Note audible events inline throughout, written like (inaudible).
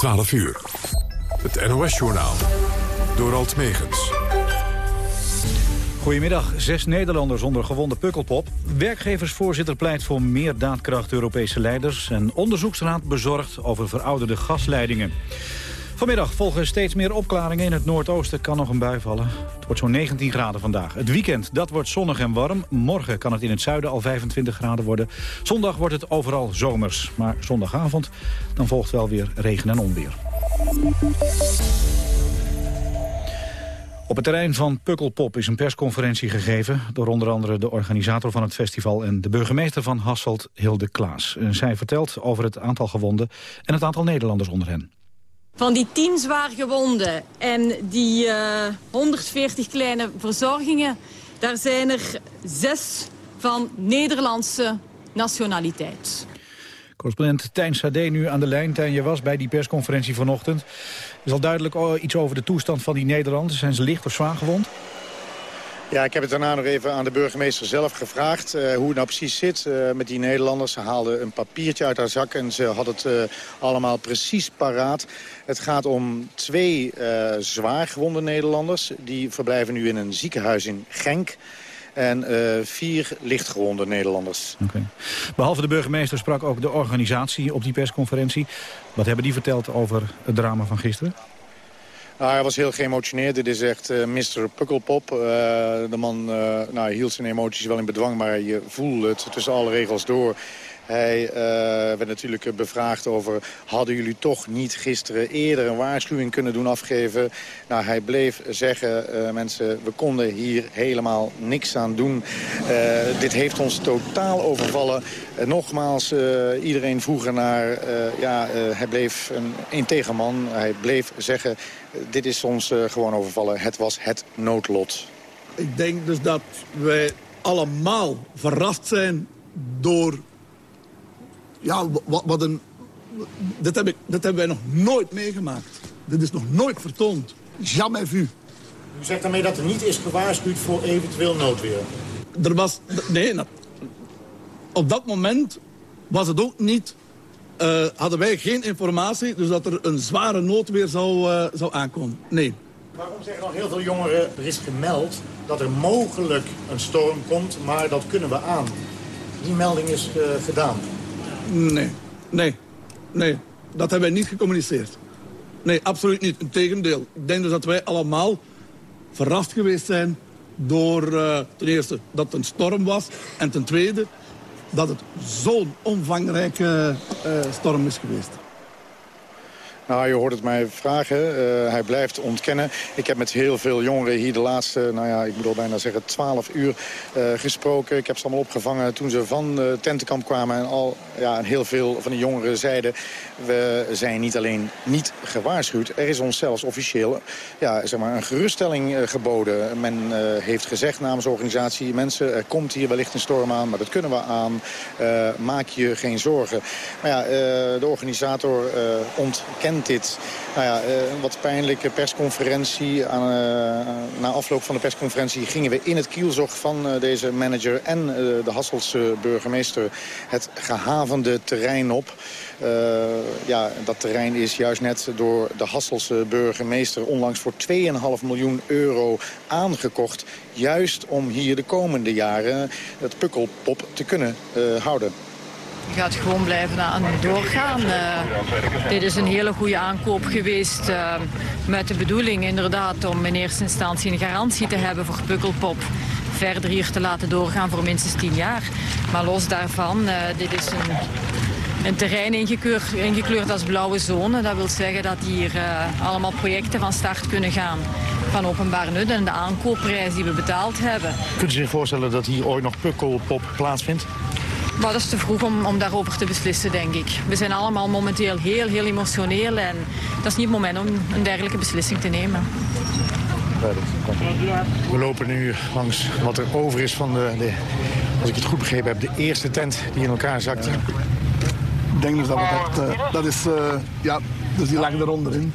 12 uur. Het NOS-journaal. Door Alt Megens. Goedemiddag. Zes Nederlanders onder gewonde pukkelpop. Werkgeversvoorzitter pleit voor meer daadkracht Europese leiders... en onderzoeksraad bezorgd over verouderde gasleidingen. Vanmiddag volgen steeds meer opklaringen. In het noordoosten kan nog een bui vallen. Het wordt zo'n 19 graden vandaag. Het weekend, dat wordt zonnig en warm. Morgen kan het in het zuiden al 25 graden worden. Zondag wordt het overal zomers. Maar zondagavond, dan volgt wel weer regen en onweer. Op het terrein van Pukkelpop is een persconferentie gegeven... door onder andere de organisator van het festival... en de burgemeester van Hasselt, Hilde Klaas. Zij vertelt over het aantal gewonden en het aantal Nederlanders onder hen. Van die 10 zwaar gewonden en die uh, eh, 140 kleine verzorgingen... daar zijn er zes van Nederlandse nationaliteit. Correspondent Tijn Sade nu aan de lijn. Tijn, je was bij die persconferentie vanochtend. is al duidelijk oh, iets over de toestand van die Nederlanders. Zijn ze licht of zwaar gewond? Ja, ik heb het daarna nog even aan de burgemeester zelf gevraagd... Uh, hoe het nou precies zit uh, met die Nederlanders. Ze haalden een papiertje uit haar zak en ze had het uh, allemaal precies paraat. Het gaat om twee zwaar gewonde Nederlanders. Die verblijven nu in een ziekenhuis in Genk en vier lichtgewonde Nederlanders. Behalve de burgemeester sprak ook de organisatie op die persconferentie. Wat hebben die verteld over het drama van gisteren? Nou, hij was heel geëmotioneerd. Dit is echt uh, Mr. Pukkelpop. Uh, de man uh, nou, hield zijn emoties wel in bedwang, maar je voelde het tussen alle regels door. Hij uh, werd natuurlijk bevraagd over... hadden jullie toch niet gisteren eerder een waarschuwing kunnen doen afgeven? Nou, hij bleef zeggen, uh, mensen, we konden hier helemaal niks aan doen. Uh, dit heeft ons totaal overvallen. nogmaals, iedereen vroeg ernaar. ja, hij bleef een integer man. Hij bleef zeggen, dit is ons gewoon overvallen. Het was het noodlot. Ik denk dus dat wij allemaal verrast zijn door ja, wat, wat een... Dat, heb ik, dat hebben wij nog nooit meegemaakt. Dit is nog nooit vertoond. Jamais vu. U zegt daarmee dat er niet is gewaarschuwd voor eventueel noodweer? Er was... Nee, op dat moment was het ook niet... Uh, hadden wij geen informatie, dus dat er een zware noodweer zou, uh, zou aankomen. Nee. Waarom zeggen dan heel veel jongeren, er is gemeld dat er mogelijk een storm komt, maar dat kunnen we aan? Die melding is uh, gedaan. Nee, nee, nee. Dat hebben wij niet gecommuniceerd. Nee, absoluut niet. Integendeel. Ik denk dus dat wij allemaal verrast geweest zijn door uh, ten eerste dat het een storm was... en ten tweede dat het zo'n omvangrijke uh, storm is geweest. Nou, je hoort het mij vragen. Uh, hij blijft ontkennen. Ik heb met heel veel jongeren hier de laatste, nou ja, ik moet al bijna zeggen, 12 uur uh, gesproken. Ik heb ze allemaal opgevangen toen ze van uh, tentenkamp kwamen. En, al, ja, heel veel van de jongeren zeiden, we zijn niet alleen niet gewaarschuwd. Er is ons zelfs officieel ja, zeg maar een geruststelling geboden. Men heeft gezegd namens de organisatie, mensen, er komt hier wellicht een storm aan, maar dat kunnen we aan. maak je geen zorgen. Maar ja, de organisator ontkent dit. Nou een eh, wat pijnlijke persconferentie. Aan, uh, na afloop van de persconferentie gingen we in het kielzog van uh, deze manager... en de Hasselse burgemeester het gehavende terrein op. ja, dat terrein is juist net door de Hasselse burgemeester... onlangs voor 2,5 miljoen euro aangekocht. Juist om hier de komende jaren het pukkelpop te kunnen houden. Je gaat gewoon blijven aan doorgaan. Uh, dit is een hele goede aankoop geweest uh, met de bedoeling inderdaad om in eerste instantie een garantie te hebben voor Pukkelpop. Verder hier te laten doorgaan voor minstens tien jaar. Maar los daarvan, uh, dit is een, een terrein ingekleurd, ingekleurd, als blauwe zone. Dat wil zeggen dat hier allemaal projecten van start kunnen gaan van openbaar nut en de aankoopprijs die we betaald hebben. Kunt u zich voorstellen dat hier ooit nog Pukkelpop plaatsvindt? Maar dat is te vroeg om, om daarover te beslissen, denk ik. We zijn allemaal momenteel heel, heel emotioneel en dat is niet het moment om een dergelijke beslissing te nemen. We lopen nu langs wat er over is van de, de als ik het goed begrepen heb, de eerste tent die in elkaar zakt. Ik denk dus dat het uh, dat is, uh, ja, dus die lag eronder in.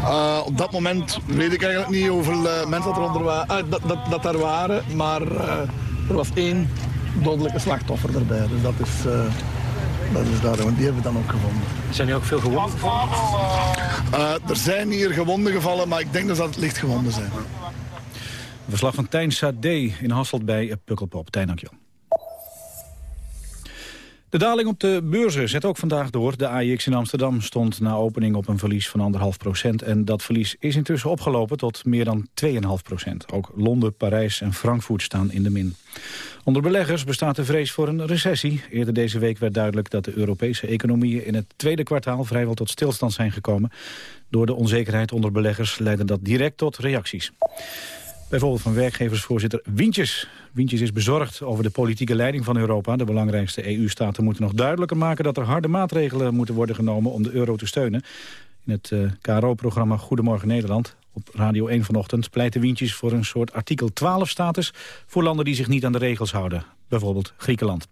Uh, op dat moment weet ik eigenlijk niet hoeveel uh, mensen dat, eronder waren, dat, dat, dat er waren, maar er was één dodelijke slachtoffer erbij. Dus dat is, uh, Dat is daarom, die hebben we dan ook gevonden. Zijn er ook veel gewonden gevallen? Uh, er zijn hier gewonden gevallen, maar ik denk dat het licht gewonden zijn. Verslag van Tijn Sade in Hasselt bij Pukkelpop. Tijn, dankjewel. De daling op de beurzen zet ook vandaag door. De AIX in Amsterdam stond na opening op een verlies van 1,5 procent. En dat verlies is intussen opgelopen tot meer dan 2,5 procent. Ook Londen, Parijs en Frankfurt staan in de min. Onder beleggers bestaat de vrees voor een recessie. Eerder deze week werd duidelijk dat de Europese economieën... in het tweede kwartaal vrijwel tot stilstand zijn gekomen. Door de onzekerheid onder beleggers leidde dat direct tot reacties. Bijvoorbeeld van werkgeversvoorzitter Wientjes. Wientjes is bezorgd over de politieke leiding van Europa. De belangrijkste EU-staten moeten nog duidelijker maken... dat er harde maatregelen moeten worden genomen om de euro te steunen. In het eh, KRO-programma Goedemorgen Nederland op Radio 1 vanochtend... pleiten Wientjes voor een soort artikel 12-status... voor landen die zich niet aan de regels houden. Bijvoorbeeld Griekenland.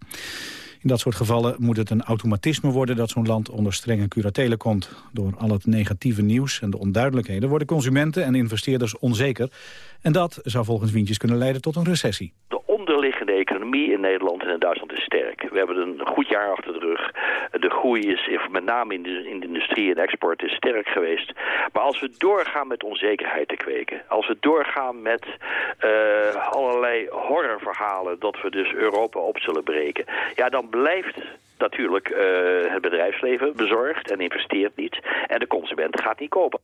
In dat soort gevallen moet het een automatisme worden dat zo'n land onder strenge curatelen komt. Door al het negatieve nieuws en de onduidelijkheden worden consumenten en investeerders onzeker. En dat zou volgens Wientjes kunnen leiden tot een recessie. Economie in Nederland en in Duitsland is sterk. We hebben een goed jaar achter de rug. De groei is met name in de, in de industrie en export is sterk geweest. Maar als we doorgaan met onzekerheid te kweken... als we doorgaan met uh, allerlei horrorverhalen... dat we dus Europa op zullen breken... ja, dan blijft natuurlijk uh, het bedrijfsleven bezorgd en investeert niet. En de consument gaat niet kopen.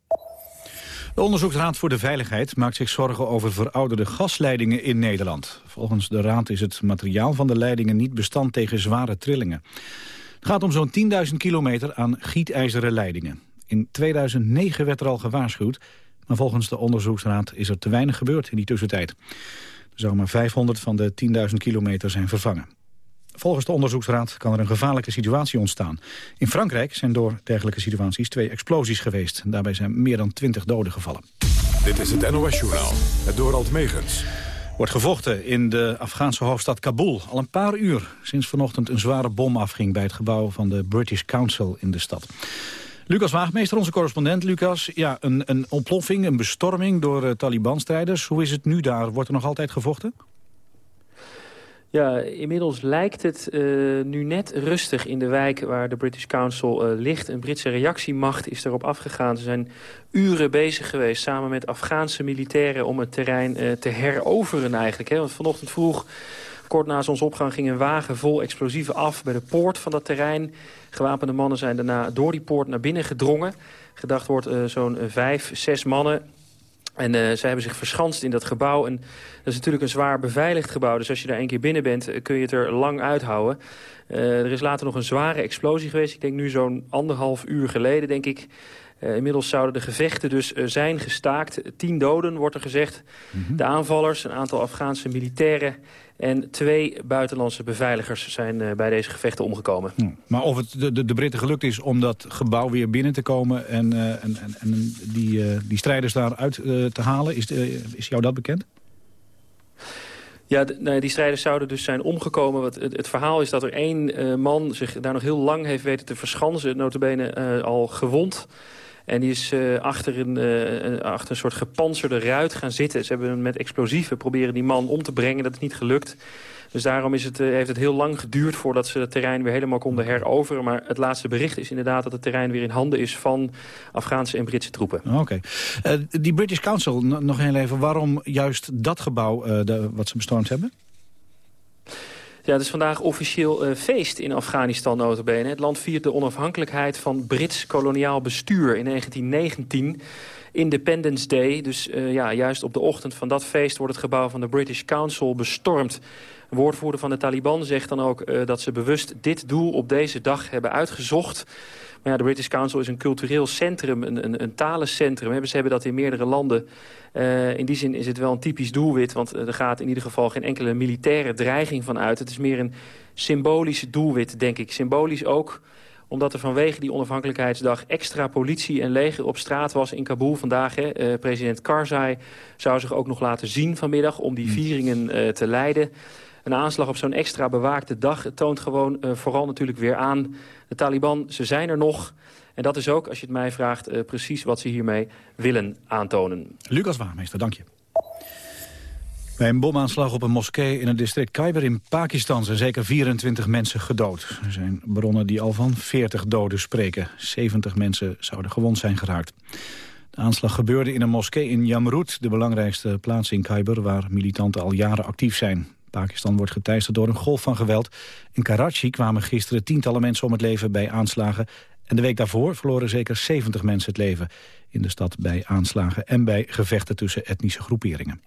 De Onderzoeksraad voor de Veiligheid maakt zich zorgen over verouderde gasleidingen in Nederland. Volgens de raad is het materiaal van de leidingen niet bestand tegen zware trillingen. Het gaat om zo'n 10.000 kilometer aan gietijzeren leidingen. In 2009 werd er al gewaarschuwd, maar volgens de onderzoeksraad is er te weinig gebeurd in die tussentijd. Er zou maar 500 van de 10.000 kilometer zijn vervangen. Volgens de onderzoeksraad kan er een gevaarlijke situatie ontstaan. In Frankrijk zijn door dergelijke situaties twee explosies geweest. Daarbij zijn meer dan 20 doden gevallen. Dit is het NOS-journaal, het Dorald Megens. Wordt gevochten in de Afghaanse hoofdstad Kabul. Al een paar uur sinds vanochtend een zware bom afging... bij het gebouw van de British Council in de stad. Lucas Waagmeester, onze correspondent. Lucas, ja, een, een ontploffing, een bestorming door uh, Taliban-strijders. Hoe is het nu daar? Wordt er nog altijd gevochten? Ja, inmiddels lijkt het uh, nu net rustig in de wijk waar de British Council uh, ligt. Een Britse reactiemacht is erop afgegaan. Ze zijn uren bezig geweest samen met Afghaanse militairen om het terrein uh, te heroveren eigenlijk. Hè? Want vanochtend vroeg, kort na zonsopgang, ging een wagen vol explosieven af bij de poort van dat terrein. Gewapende mannen zijn daarna door die poort naar binnen gedrongen. Gedacht wordt zo'n vijf, zes mannen en uh, zij hebben zich verschanst in dat gebouw. En dat is natuurlijk een zwaar beveiligd gebouw. Dus als je daar een keer binnen bent, eh, kun je het er lang uithouden. Uh, er is later nog een zware explosie geweest. Ik denk nu zo'n anderhalf uur geleden, denk ik. Uh, inmiddels zouden de gevechten dus zijn gestaakt. Tien doden, wordt er gezegd. Mm -hmm. De aanvallers, een aantal Afghaanse militairen... En twee buitenlandse beveiligers zijn uh, bij deze gevechten omgekomen. Hm. Maar of het de, de, de, Britten gelukt is om dat gebouw weer binnen te komen... en, uh, en, en, en, die, uh, die strijders daaruit te halen, is, is jou dat bekend? Ja, nee, die strijders zouden dus zijn omgekomen. Het, het, het verhaal is dat er één man zich daar nog heel lang heeft weten te verschansen. Notabene al gewond en die is uh, achter, een, uh, achter soort gepanzerde ruit gaan zitten. Ze hebben met explosieven proberen die man om te brengen. Dat is niet gelukt. Dus daarom is het, uh, heeft het heel lang geduurd voordat ze het terrein weer helemaal konden heroveren. Maar het laatste bericht is inderdaad dat het terrein weer in handen is van Afghaanse en Britse troepen. Oké. Die British Council, nog heel even, waarom juist dat gebouw wat ze bestormd hebben? Ja, het is vandaag officieel uh, feest in Afghanistan notabene. Het land viert de onafhankelijkheid van Brits koloniaal bestuur in 1919... Independence Day. Dus uh, ja, juist op de ochtend van dat feest wordt het gebouw van de British Council bestormd. Een woordvoerder van de Taliban zegt dan ook uh, dat ze bewust dit doel op deze dag hebben uitgezocht. Maar ja, de British Council is een cultureel centrum, een, een, een talencentrum. Ze hebben dat in meerdere landen. Uh, in die zin is het wel een typisch doelwit, want er gaat in ieder geval geen enkele militaire dreiging van uit. Het is meer een symbolisch doelwit, denk ik. Symbolisch ook omdat er vanwege die onafhankelijkheidsdag extra politie en leger op straat was in Kabul vandaag. Hè. Uh, president Karzai zou zich ook nog laten zien vanmiddag om die hmm. vieringen uh, te leiden. Een aanslag op zo'n extra bewaakte dag toont gewoon uh, vooral natuurlijk weer aan... de Taliban, ze zijn er nog... En dat is ook, als je het mij vraagt, uh, precies wat ze hiermee willen aantonen. Lucas Waarmeester, dank je. Bij een bomaanslag op een moskee in het district Khyber in Pakistan zijn zeker 24 mensen gedood. Er zijn bronnen die al van 40 doden spreken. 70 mensen zouden gewond zijn geraakt. De aanslag gebeurde in een moskee in Jamrud, de belangrijkste plaats in Khyber, waar militanten al jaren actief zijn. Pakistan wordt geteisterd door een golf van geweld. In Karachi kwamen gisteren tientallen mensen om het leven bij aanslagen. En de week daarvoor verloren zeker 70 mensen het leven in de stad bij aanslagen en bij gevechten tussen etnische groeperingen.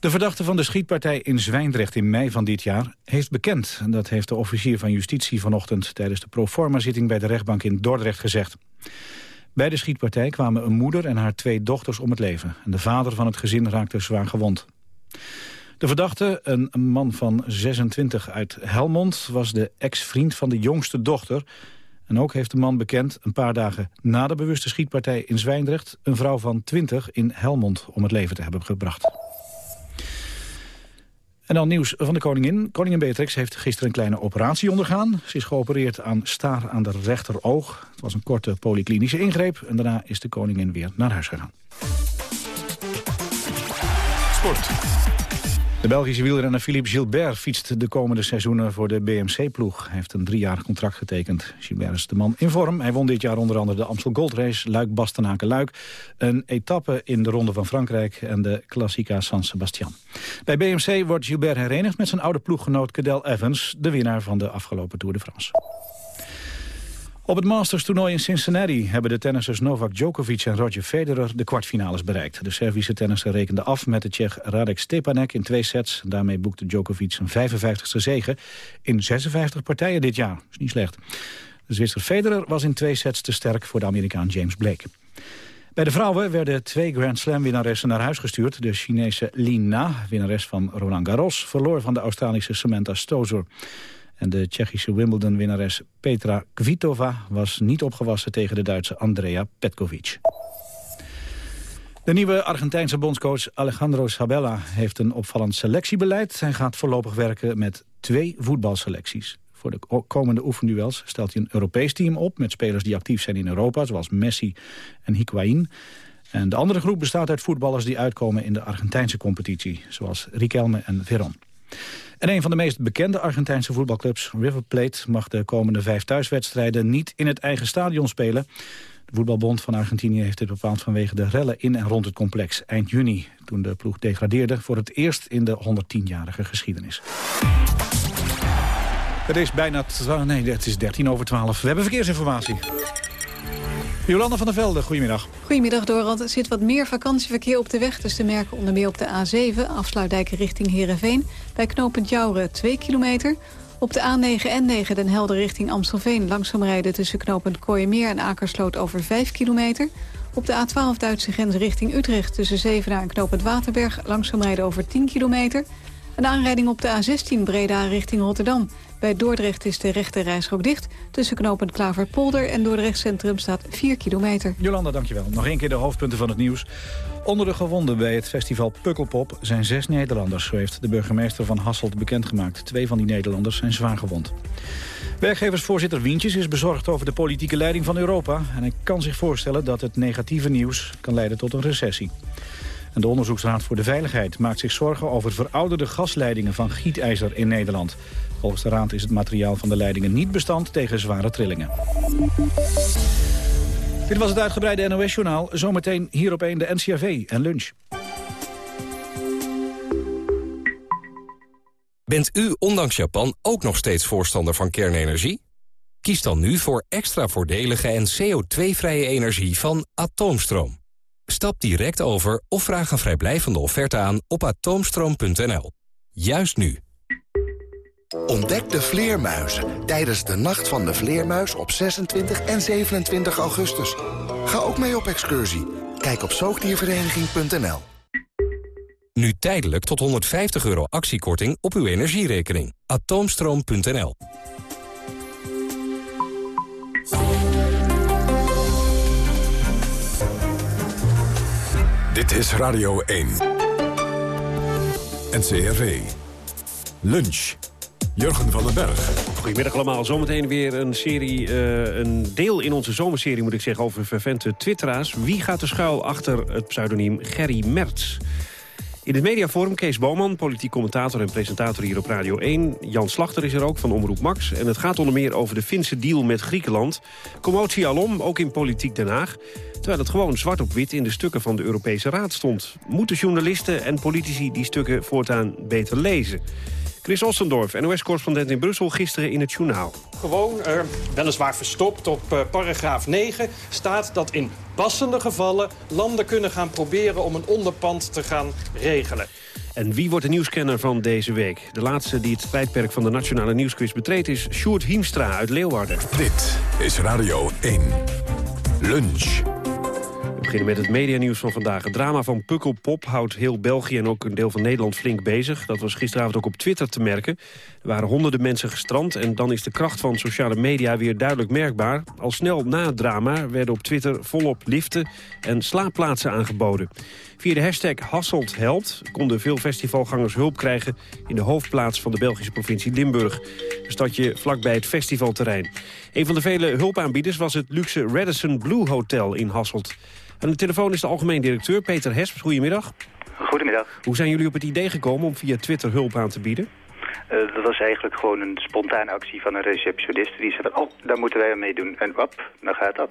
De verdachte van de schietpartij in Zwijndrecht in mei van dit jaar heeft bekend. Dat heeft de officier van justitie vanochtend tijdens de proforma-zitting bij de rechtbank in Dordrecht gezegd. Bij de schietpartij kwamen een moeder en haar twee dochters om het leven. En de vader van het gezin raakte zwaar gewond. De verdachte, een man van 26 uit Helmond, was de ex-vriend van de jongste dochter. En ook heeft de man bekend een paar dagen na de bewuste schietpartij in Zwijndrecht... een vrouw van 20 in Helmond om het leven te hebben gebracht. En dan nieuws van de koningin. Koningin Beatrix heeft gisteren een kleine operatie ondergaan. Ze is geopereerd aan staar aan de rechteroog. Het was een korte polyklinische ingreep en daarna is de koningin weer naar huis gegaan. Sport. De Belgische wielrenner Philippe Gilbert fietst de komende seizoenen voor de BMC-ploeg. Hij heeft een driejarig contract getekend. Gilbert is de man in vorm. Hij won dit jaar onder andere de Amstel Gold Race, Luik-Bastenaken-Luik... een etappe in de Ronde van Frankrijk en de Classica San Sebastian. Bij BMC wordt Gilbert herenigd met zijn oude ploeggenoot Cadel Evans... de winnaar van de afgelopen Tour de France. Op het Masters-toernooi in Cincinnati hebben de tennissers Novak Djokovic en Roger Federer de kwartfinales bereikt. De Servische tennisser rekende af met de Tsjech Radek Stepanek in twee sets. Daarmee boekte Djokovic zijn 55ste zege in 56 partijen dit jaar. Is niet slecht. De Zwitser Federer was in twee sets te sterk voor de Amerikaan James Blake. Bij de vrouwen werden twee Grand Slam-winnaressen naar huis gestuurd. De Chinese Lina, winnares van Roland Garros, verloor van de Australische Samantha Stosur. En de Tsjechische Wimbledon-winnares Petra Kvitova was niet opgewassen tegen de Duitse Andrea Petkovic. De nieuwe Argentijnse bondscoach Alejandro Sabella heeft een opvallend selectiebeleid. Hij gaat voorlopig werken met twee voetbalselecties. Voor de komende oefenduels stelt hij een Europees team op... met spelers die actief zijn in Europa, zoals Messi en Higuaín. En de andere groep bestaat uit voetballers die uitkomen in de Argentijnse competitie... zoals Riquelme en Veron. En een van de meest bekende Argentijnse voetbalclubs, River Plate... mag de komende vijf thuiswedstrijden niet in het eigen stadion spelen. De voetbalbond van Argentinië heeft dit bepaald vanwege de rellen in en rond het complex eind juni... toen de ploeg degradeerde voor het eerst in de 110-jarige geschiedenis. Het is bijna... Nee, het is 13 over 12. We hebben verkeersinformatie. Jolanda van der Velde, goedemiddag. Goedemiddag, Dorald. Er zit wat meer vakantieverkeer op de weg. Dus te merken onder meer op de A7, afsluitdijk richting Heerenveen. Bij knooppunt Jouren 2 kilometer. Op de A9 en 9 Den Helder richting Amstelveen. Langzaam rijden tussen knooppunt Kooienmeer en Akersloot over 5 kilometer. Op de A12 Duitse grens richting Utrecht tussen Zevenaar en knooppunt Waterberg. Langzaam rijden over 10 kilometer. Een aanrijding op de A16 Breda richting Rotterdam. Bij Dordrecht is de rechte reisrook dicht. Tussen knooppunt Klaverpolder en Dordrecht Centrum staat 4 kilometer. Jolanda, dankjewel. Nog één keer de hoofdpunten van het nieuws. Onder de gewonden bij het festival Pukkelpop zijn zes Nederlanders. Zo heeft de burgemeester van Hasselt bekendgemaakt. Twee van die Nederlanders zijn zwaar gewond. Werkgeversvoorzitter Wientjes is bezorgd over de politieke leiding van Europa. En hij kan zich voorstellen dat het negatieve nieuws kan leiden tot een recessie. En de Onderzoeksraad voor de Veiligheid maakt zich zorgen over verouderde gasleidingen van gietijzer in Nederland. Volgens de raad is het materiaal van de leidingen niet bestand tegen zware trillingen. Dit was het uitgebreide NOS-journaal. Zometeen hier op 1 de NCRV en lunch. Bent u ondanks Japan ook nog steeds voorstander van kernenergie? Kies dan nu voor extra voordelige en CO2-vrije energie van Atoomstroom. Stap direct over of vraag een vrijblijvende offerte aan op atoomstroom.nl. Juist nu. Ontdek de vleermuizen tijdens de Nacht van de Vleermuis op 26 en 27 augustus. Ga ook mee op excursie. Kijk op zoogdiervereniging.nl. Nu tijdelijk tot 150 euro actiekorting op uw energierekening. Atoomstroom.nl Dit is Radio 1. NCRV. Lunch. Jurgen van den Berg. Goedemiddag allemaal. Zometeen weer een serie, uh, een deel in onze zomerserie moet ik zeggen... over vervente twitteraars. Wie gaat er schuil achter het pseudoniem Gerry Merts? In het mediaforum Kees Boman, politiek commentator en presentator hier op Radio 1. Jan Slachter is er ook van Omroep Max. En het gaat onder meer over de Finse deal met Griekenland. Commotie alom, ook in politiek Den Haag. Terwijl het gewoon zwart op wit in de stukken van de Europese Raad stond. Moeten journalisten en politici die stukken voortaan beter lezen? Chris Ossendorf, NOS-correspondent in Brussel, gisteren in het journaal. Gewoon, uh, weliswaar verstopt op uh, paragraaf 9, staat dat in passende gevallen landen kunnen gaan proberen om een onderpand te gaan regelen. En wie wordt de nieuwscanner van deze week? De laatste die het tijdperk van de Nationale Nieuwsquiz betreedt is Sjoerd Hiemstra uit Leeuwarden. Dit is Radio 1. Lunch. Beginnen met het medianieuws van vandaag. Het drama van Pukkelpop houdt heel België en ook een deel van Nederland flink bezig. Dat was gisteravond ook op Twitter te merken. Er waren honderden mensen gestrand en dan is de kracht van sociale media weer duidelijk merkbaar. Al snel na het drama werden op Twitter volop liften en slaapplaatsen aangeboden. Via de hashtag Hasselt helpt konden veel festivalgangers hulp krijgen... in de hoofdplaats van de Belgische provincie Limburg. Een stadje vlakbij het festivalterrein. Een van de vele hulpaanbieders was het luxe Radisson Blue Hotel in Hasselt. Aan de telefoon is de algemeen directeur Peter Hesp. Goedemiddag. Goedemiddag. Hoe zijn jullie op het idee gekomen om via Twitter hulp aan te bieden? Uh, dat was eigenlijk gewoon een spontane actie van een receptionist. Die zei oh, daar moeten wij aan meedoen. En op, dan gaat dat.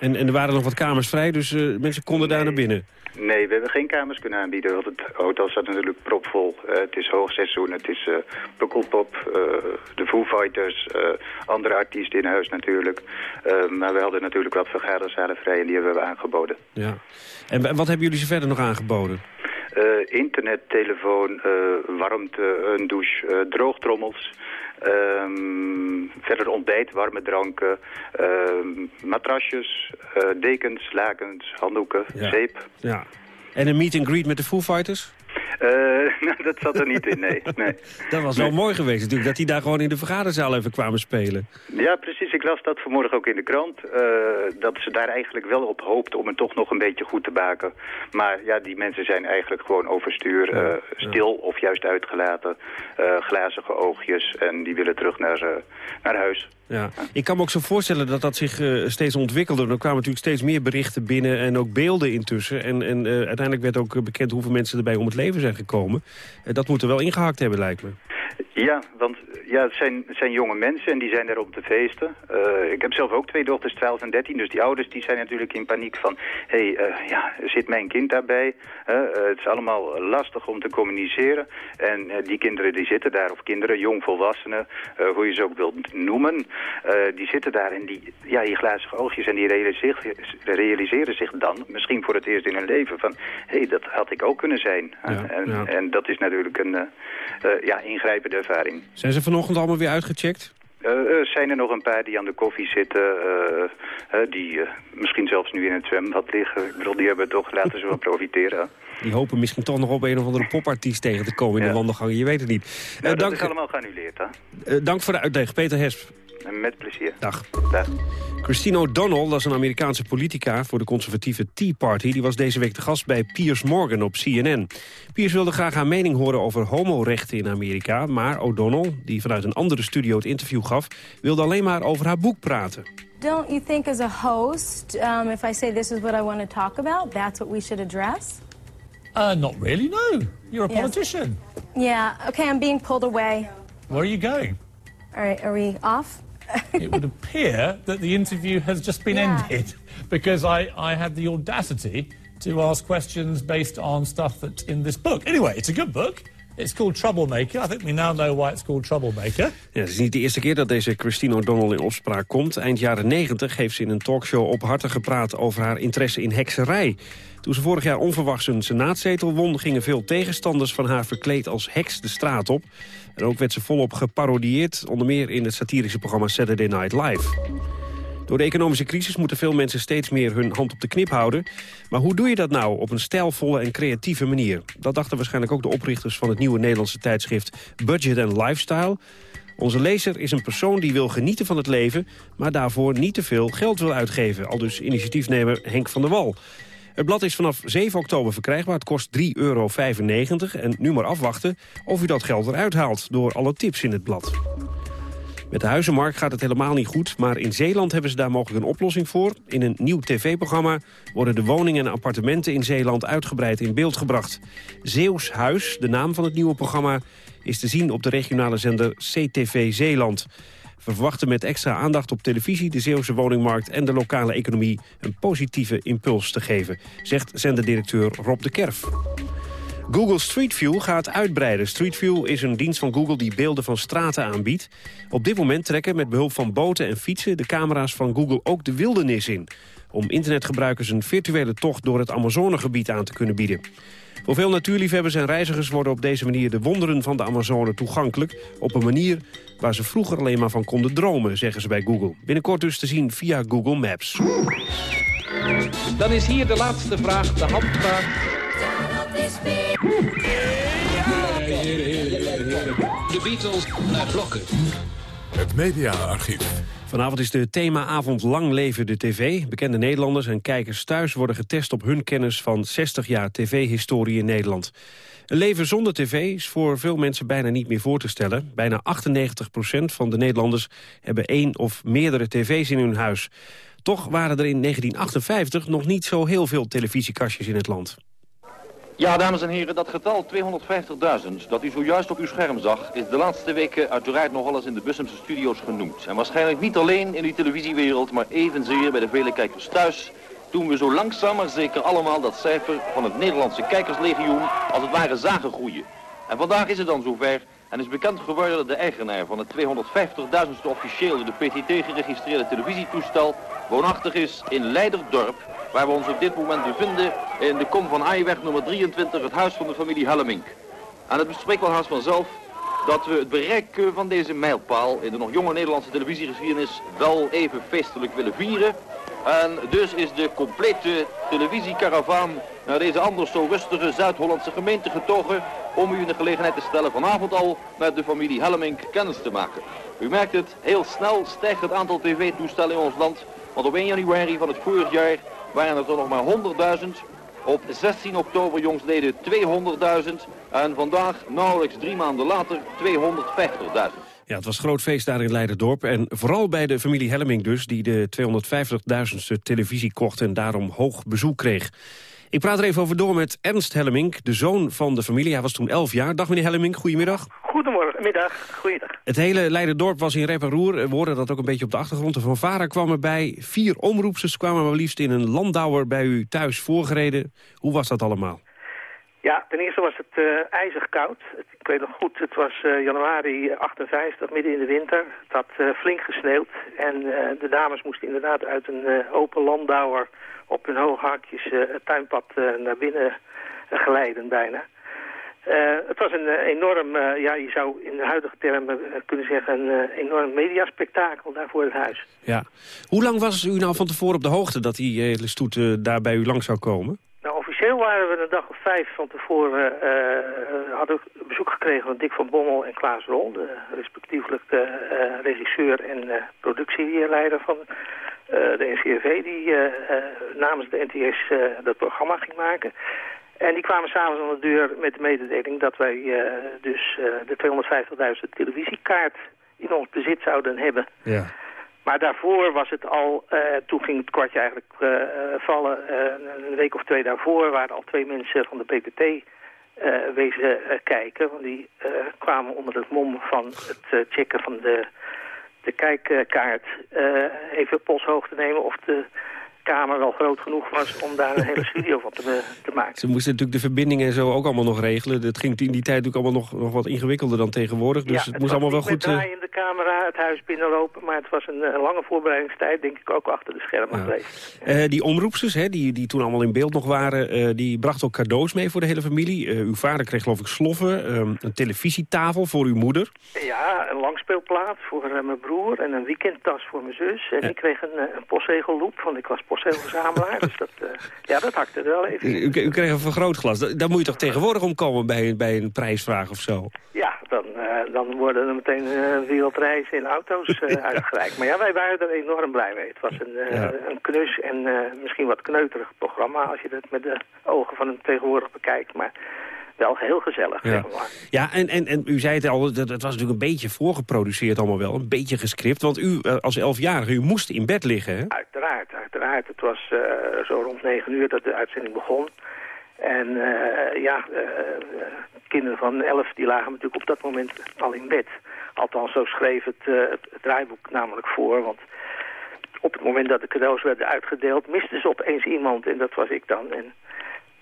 En, en er waren nog wat kamers vrij, dus uh, mensen konden nee. daar naar binnen? Nee, we hebben geen kamers kunnen aanbieden, want het hotel staat natuurlijk propvol. Uh, het is hoogseizoen, het is uh, Pukkelpop, uh, de Foo Fighters, andere artiesten in huis natuurlijk. maar we hadden natuurlijk wat vergaderzalen vrij en die hebben we aangeboden. Ja. En wat hebben jullie ze verder nog aangeboden? internet, telefoon, warmte, een douche, droogtrommels... Um, verder ontbijt, warme dranken, um, matrasjes, uh, dekens, lakens, handdoeken, ja. zeep. Ja. En een meet and greet met de Foo Fighters? Uh, (laughs) dat zat er niet in, nee. nee. (laughs) dat was wel mooi geweest natuurlijk, dat die daar gewoon in de vergaderzaal even kwamen spelen. Ja, precies. Ik las dat vanmorgen ook in de krant. Uh, dat ze daar eigenlijk wel op hoopten om het toch nog een beetje goed te baken. Maar ja, die mensen zijn eigenlijk gewoon overstuur, uh, stil ja. of juist uitgelaten. glazige oogjes en die willen terug naar, naar huis. Ja. Ik kan me ook zo voorstellen dat dat zich uh, steeds ontwikkelde. Er kwamen natuurlijk steeds meer berichten binnen en ook beelden intussen. En, en uh, uiteindelijk werd ook bekend hoeveel mensen erbij om het leven zijn gekomen. Uh, dat moet er wel ingehakt hebben, lijkt me. Ja, want ja, het, zijn, het zijn jonge mensen en die zijn daar om te feesten. Uh, ik heb zelf ook twee dochters, 12 en 13. Dus die ouders die zijn natuurlijk in paniek van... hé, hey, uh, ja, zit mijn kind daarbij? Uh, het is allemaal lastig om te communiceren. En die kinderen die zitten daar, of kinderen, jongvolwassenen... hoe je ze ook wilt noemen... die zitten daar en die, ja, die glazige oogjes... en die realiseren, realiseren zich dan, misschien voor het eerst in hun leven... van, hé, hey, dat had ik ook kunnen zijn. Ja, en, ja. en dat is natuurlijk een ja, ingrijpende ervaring. Zijn ze vanochtend allemaal weer uitgecheckt? Uh, uh, zijn er nog een paar die aan de koffie zitten, uh, die misschien zelfs nu in het zwembad liggen. Ik bedoel, die hebben toch, laten ze wel (laughs) profiteren. Die hopen misschien toch nog op een of andere popartiest tegen te komen in Ja. de wandelgang. Je weet het niet. Nou, dat dank, is allemaal geannuleerd, hè? eh, dank voor de uitleg. Peter Hesp. En met plezier. Dag. Dag. Christine O'Donnell, dat is een Amerikaanse politica voor de conservatieve Tea Party. Die was deze week de gast bij Piers Morgan op CNN. Piers wilde graag haar mening horen over homorechten in Amerika. Maar O'Donnell, die vanuit een andere studio het interview gaf... wilde alleen maar over haar boek praten. Don't you think as a host, um, if I say this is what I want to talk about, that's what we should address? Uh, not really, no. You're a Yes. politician. Yeah, okay, I'm being pulled away. Where are you going? All right, are we off? It would appear that the interview has just been Yeah. ended because I, I had the audacity to ask questions based on stuff that's in this book. Anyway, it's a good book. It's called Troublemaker. I think we now know why it's called Troublemaker. Ja, het is niet de eerste keer dat deze Christine O'Donnell in opspraak komt. Eind jaren 90 heeft ze in een talkshow openhartig gepraat over haar interesse in hekserij. Toen ze vorig jaar onverwachts een senaatzetel won... gingen veel tegenstanders van haar verkleed als heks de straat op. En ook werd ze volop geparodieerd, onder meer in het satirische programma Saturday Night Live. Door de economische crisis moeten veel mensen steeds meer hun hand op de knip houden. Maar hoe doe je dat nou op een stijlvolle en creatieve manier? Dat dachten waarschijnlijk ook de oprichters van het nieuwe Nederlandse tijdschrift Budget and Lifestyle. Onze lezer is een persoon die wil genieten van het leven... maar daarvoor niet te veel geld wil uitgeven. Al dus initiatiefnemer Henk van der Wal. Het blad is vanaf 7 oktober verkrijgbaar. Het kost 3,95 euro. En nu maar afwachten of u dat geld eruit haalt... door alle tips in het blad. Met de huizenmarkt gaat het helemaal niet goed, maar in Zeeland hebben ze daar mogelijk een oplossing voor. In een nieuw tv-programma worden de woningen en appartementen in Zeeland uitgebreid in beeld gebracht. Zeeuws Huis, de naam van het nieuwe programma, is te zien op de regionale zender CTV Zeeland. We verwachten met extra aandacht op televisie, de Zeeuwse woningmarkt en de lokale economie een positieve impuls te geven, zegt zenderdirecteur Rob de Kerf. Google Street View gaat uitbreiden. Street View is een dienst van Google die beelden van straten aanbiedt. Op dit moment trekken met behulp van boten en fietsen... de camera's van Google ook de wildernis in... om internetgebruikers een virtuele tocht door het Amazonegebied aan te kunnen bieden. Voor veel natuurliefhebbers en reizigers worden op deze manier de wonderen van de Amazone toegankelijk. Op een manier waar ze vroeger alleen maar van konden dromen, zeggen ze bij Google. Binnenkort dus te zien via Google Maps. Dan is hier de laatste vraag, de handvraag. De Beatles naar blokken. Het mediaarchief. Vanavond is de themaavond Lang leven de tv. Bekende Nederlanders en kijkers thuis worden getest op hun kennis van 60 jaar tv-historie in Nederland. Een leven zonder tv is voor veel mensen bijna niet meer voor te stellen. Bijna 98% van de Nederlanders hebben één of meerdere tv's in hun huis. Toch waren er in 1958 nog niet zo heel veel televisiekastjes in het land. Ja, dames en heren, dat getal 250.000 dat u zojuist op uw scherm zag... is de laatste weken uiteraard nogal eens in de Bussumse studio's genoemd. En waarschijnlijk niet alleen in die televisiewereld, maar evenzeer bij de vele kijkers thuis... toen we zo langzaam maar zeker allemaal dat cijfer van het Nederlandse kijkerslegioen als het ware zagen groeien. En vandaag is het dan zover en is bekend geworden dat de eigenaar van het 250.000ste officieel de PTT geregistreerde televisietoestel woonachtig is in Leiderdorp waar we ons op dit moment bevinden in de kom van Aaiweg nummer 23, het huis van de familie Hellemink. En het bespreekt wel haast vanzelf dat we het bereik van deze mijlpaal in de nog jonge Nederlandse televisiegeschiedenis wel even feestelijk willen vieren. En dus is de complete televisiekaravaan naar deze anders zo rustige Zuid-Hollandse gemeente getogen om u in de gelegenheid te stellen vanavond al met de familie Hellemink kennis te maken. U merkt het, heel snel stijgt het aantal tv-toestellen in ons land, want op 1 januari van het vorig jaar waren het er nog maar 100.000. Op 16 oktober jongsleden 200.000. En vandaag, nauwelijks drie maanden later, 250.000. Ja, het was groot feest daar in Leiderdorp. En vooral bij de familie Helleming dus, die de 250.000ste televisie kocht en daarom hoog bezoek kreeg. Ik praat er even over door met Ernst Hellemink, de zoon van de familie. Hij was toen 11 jaar. Dag meneer Hellemink, goedemiddag. Goedemorgen, middag, goeiedag. Het hele Leiderdorp was in rep en roer. We hoorden dat ook een beetje op de achtergrond. De Vara kwam erbij. Vier omroepsters kwamen maar liefst in een landauer bij u thuis voorgereden. Hoe was dat allemaal? Ja, ten eerste was het uh, ijzig koud. Goed, het was uh, januari 58, midden in de winter. Het had uh, flink gesneeuwd en de dames moesten inderdaad uit een open landauer op hun hoge hakjes het tuinpad naar binnen geleiden bijna. het was een enorm, ja, je zou in de huidige termen kunnen zeggen, een enorm mediaspectakel daar voor het huis. Ja. Hoe lang was u nou van tevoren op de hoogte dat die hele stoet daar bij u lang zou komen? Officieel waren we een dag of vijf van tevoren, uh, hadden we bezoek gekregen van Dick van Bommel en Klaas Rol, de, respectievelijk de uh, regisseur en productieleider van de NCRV, die namens de NTS dat programma ging maken. En die kwamen s'avonds aan de deur met de mededeling dat wij dus de 250.000 televisiekaart in ons bezit zouden hebben. Ja. Maar daarvoor was het al, uh, toen ging het kwartje eigenlijk uh, vallen. Uh, een week of twee daarvoor waren al twee mensen van de PPT wezen kijken. Want die kwamen onder het mom van het checken van de, de kijkkaart even polshoog te nemen of de kamer wel groot genoeg was om daar een hele studio van te, te, maken. Ze moesten natuurlijk de verbindingen en zo ook allemaal nog regelen. Dat ging in die tijd natuurlijk allemaal nog, nog wat ingewikkelder dan tegenwoordig. Dus ja, het, moest allemaal wel goed... de camera, het huis binnenlopen, maar het was een, een lange voorbereidingstijd, denk ik ook achter de schermen ja. geweest. Uh, die omroepsters, hè, die, die toen allemaal in beeld nog waren, uh, die brachten ook cadeaus mee voor de hele familie. Uh, uw vader kreeg geloof ik sloffen, een televisietafel voor uw moeder. Ja, een langspeelplaat voor mijn broer en een weekendtas voor mijn zus. En ik kreeg een, een postzegelloop, want ik was postzegelverzamelaar. (laughs) dus dat, ja, dat hakte er wel even u, u, kreeg een vergrootglas. Daar moet je toch tegenwoordig omkomen bij, bij een prijsvraag of zo? Ja, dan, uh, dan worden er meteen uh, wereldreizen in auto's (laughs) uitgereikt. Maar ja, wij waren er enorm blij mee. Het was een, ja. een knus en misschien wat kneuterig programma... als je het met de ogen van hem tegenwoordig bekijkt. Maar wel heel gezellig, Ja, zeg maar. ja en, en, en u zei het al, dat, het was natuurlijk een beetje voorgeproduceerd allemaal wel. Een beetje gescript, want u eh, als elfjarige, u moest in bed liggen, hè? Uiteraard, uiteraard. Het was eh, zo rond negen uur dat de uitzending begon. En eh, ja, eh, eh, kinderen van elf die lagen natuurlijk op dat moment al in bed. Althans, zo schreef het, eh, het, draaiboek namelijk voor. Want op het moment dat de cadeaus werden uitgedeeld, misten ze opeens iemand. En dat was ik dan. En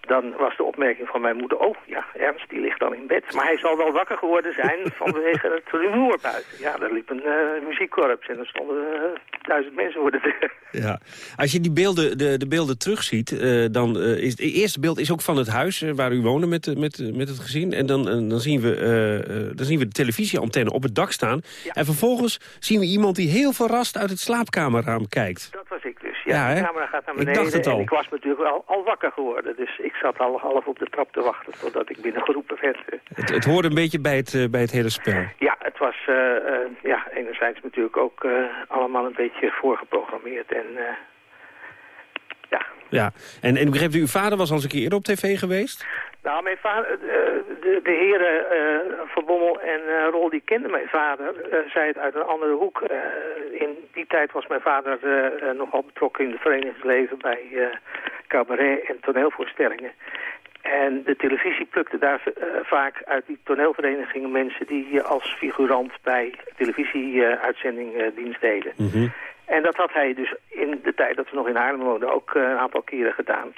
dan was de opmerking van mijn moeder, oh ja, Ernst die ligt dan in bed. Maar hij zal wel wakker geworden zijn (laughs) vanwege het rumoer buiten. Ja, daar liep een eh, muziekkorps en er stonden eh, duizend mensen voor de deur. Ja. Als je die beelden, de, de beelden terugziet, eh, dan uh, is het eerste beeld is ook van het huis uh, waar u woonde met, met, met het gezin. En dan, uh, dan, zien we, dan zien we de televisieantenne op het dak staan. Ja. En vervolgens zien we iemand die heel verrast uit het slaapkamerraam kijkt. Dat was ik. Ja, ja de camera gaat naar beneden ik dacht het al. en ik was natuurlijk al, al wakker geworden. Dus ik zat al half op de trap te wachten totdat ik binnengeroepen werd. Het, het hoorde een beetje bij het, bij het hele spel. Ja, het was ja, enerzijds natuurlijk ook allemaal een beetje voorgeprogrammeerd en... Ja. ja. En, en begreep u, uw vader was al eens een keer eerder op tv geweest? Nou, mijn vader, de, de heren uh, Van Bommel en uh, Rol, die kenden mijn vader, uh, zei het uit een andere hoek. in die tijd was mijn vader nogal betrokken in het verenigingsleven bij cabaret en toneelvoorstellingen. En de televisie plukte daar vaak uit die toneelverenigingen mensen die als figurant bij televisieuitzending dienst deden. Mm -hmm. En dat had hij dus in de tijd dat we nog in Haarlem woonden ook een aantal keren gedaan.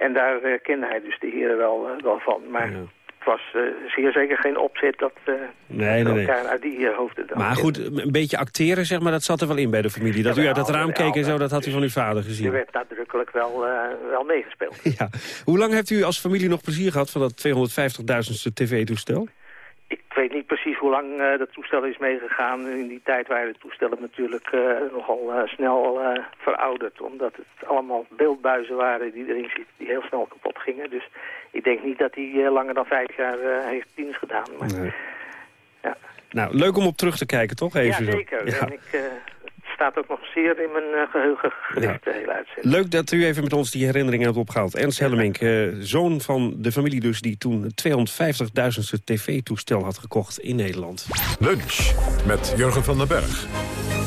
En daar uh, kende hij dus de heren wel, uh, wel van. Maar ja. het was zeer zeker geen opzet dat nee, nee, elkaar uit die hoofden dan Maar goed, een beetje acteren, zeg maar, dat zat er wel in bij de familie. Dat ja, u uit het raam keek en zo, dat had u van uw vader gezien. Er werd nadrukkelijk wel, wel meegespeeld. (laughs) Ja. Hoe lang heeft u als familie nog plezier gehad van dat 250.000ste tv-toestel? Ik weet niet precies hoe lang uh, dat toestel is meegegaan. In die tijd waren de toestellen natuurlijk uh, nogal uh, snel verouderd. Omdat het allemaal beeldbuizen waren die erin zitten die heel snel kapot gingen. Dus ik denk niet dat hij langer dan vijf jaar heeft dienst gedaan. Maar, nee. ja. Nou, leuk om op terug te kijken, toch? Even ja, zeker. Ja. En ik, staat ook nog zeer in mijn uh, geheugen gericht, ja. de hele uitzending. Leuk dat u even met ons die herinneringen hebt opgehaald. Ernst Hellemink, uh, zoon van de familie dus... die toen 250.000ste tv-toestel had gekocht in Nederland. Lunch met Jurgen van den Berg.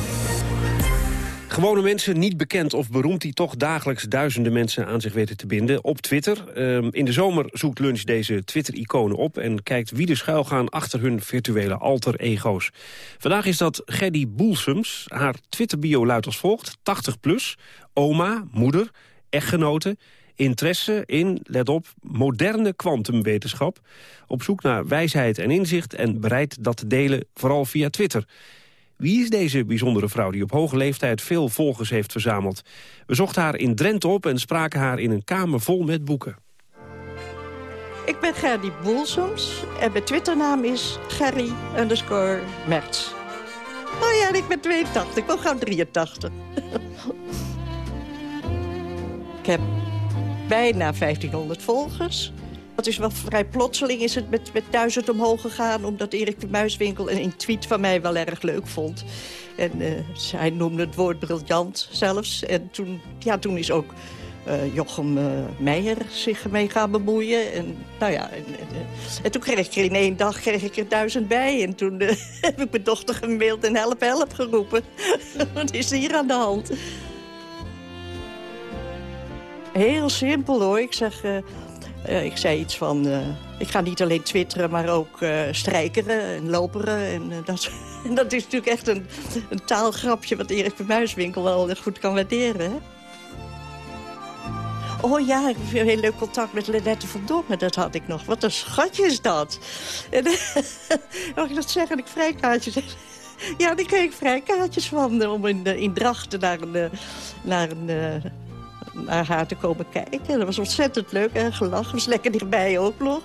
Gewone mensen, niet bekend of beroemd... die toch dagelijks duizenden mensen aan zich weten te binden op Twitter. Um, in de zomer zoekt Lunch deze Twitter-iconen op... en kijkt wie de schuil gaan achter hun virtuele alter-ego's. Vandaag is dat Geddy Boelsums. Haar Twitter-bio luidt als volgt. 80 plus, oma, moeder, echtgenote... Interesse in, let op, moderne kwantumwetenschap. Op zoek naar wijsheid en inzicht en bereid dat te delen, vooral via Twitter. Wie is deze bijzondere vrouw die op hoge leeftijd veel volgers heeft verzameld? We zochten haar in Drenthe op en spraken haar in een kamer vol met boeken. Ik ben Gerdy Boelsoms en mijn Twitternaam is Gerry underscore Merts. Oh ja, ik ben 82, ik wil gauw 83. (laughs) ik heb bijna 1500 volgers. Dat is wel vrij plotseling is het met, met duizend omhoog gegaan... omdat Erik de Muiswinkel een, tweet van mij wel erg leuk vond. En uh, hij noemde het woord briljant zelfs. En toen, ja, toen is ook uh, Jochem uh, Meijer zich mee gaan bemoeien. En, nou ja, en, en, en, toen kreeg ik er in één dag kreeg ik er duizend bij. En toen (laughs) heb ik mijn dochter gemaild en help, help geroepen. (laughs) Wat is er hier aan de hand? Heel simpel hoor. Ik zeg... Uh, ik zei iets van, uh, ik ga niet alleen twitteren, maar ook uh, strijkeren en loperen. En, dat, (laughs) en dat is natuurlijk echt een, een taalgrapje wat Erik van Muiswinkel wel goed kan waarderen. Oh ja, ik heb heel leuk contact met Lenette van Dongen. Dat had ik nog. Wat een schatje is dat. En, (laughs) mag ik dat zeggen? Ik vrijkaartjes... (laughs) Ja, daar kreeg ik vrijkaartjes van om in, in Drachten naar een... Naar een naar haar te komen kijken. Dat was ontzettend leuk en gelachen. was lekker dichtbij ook nog.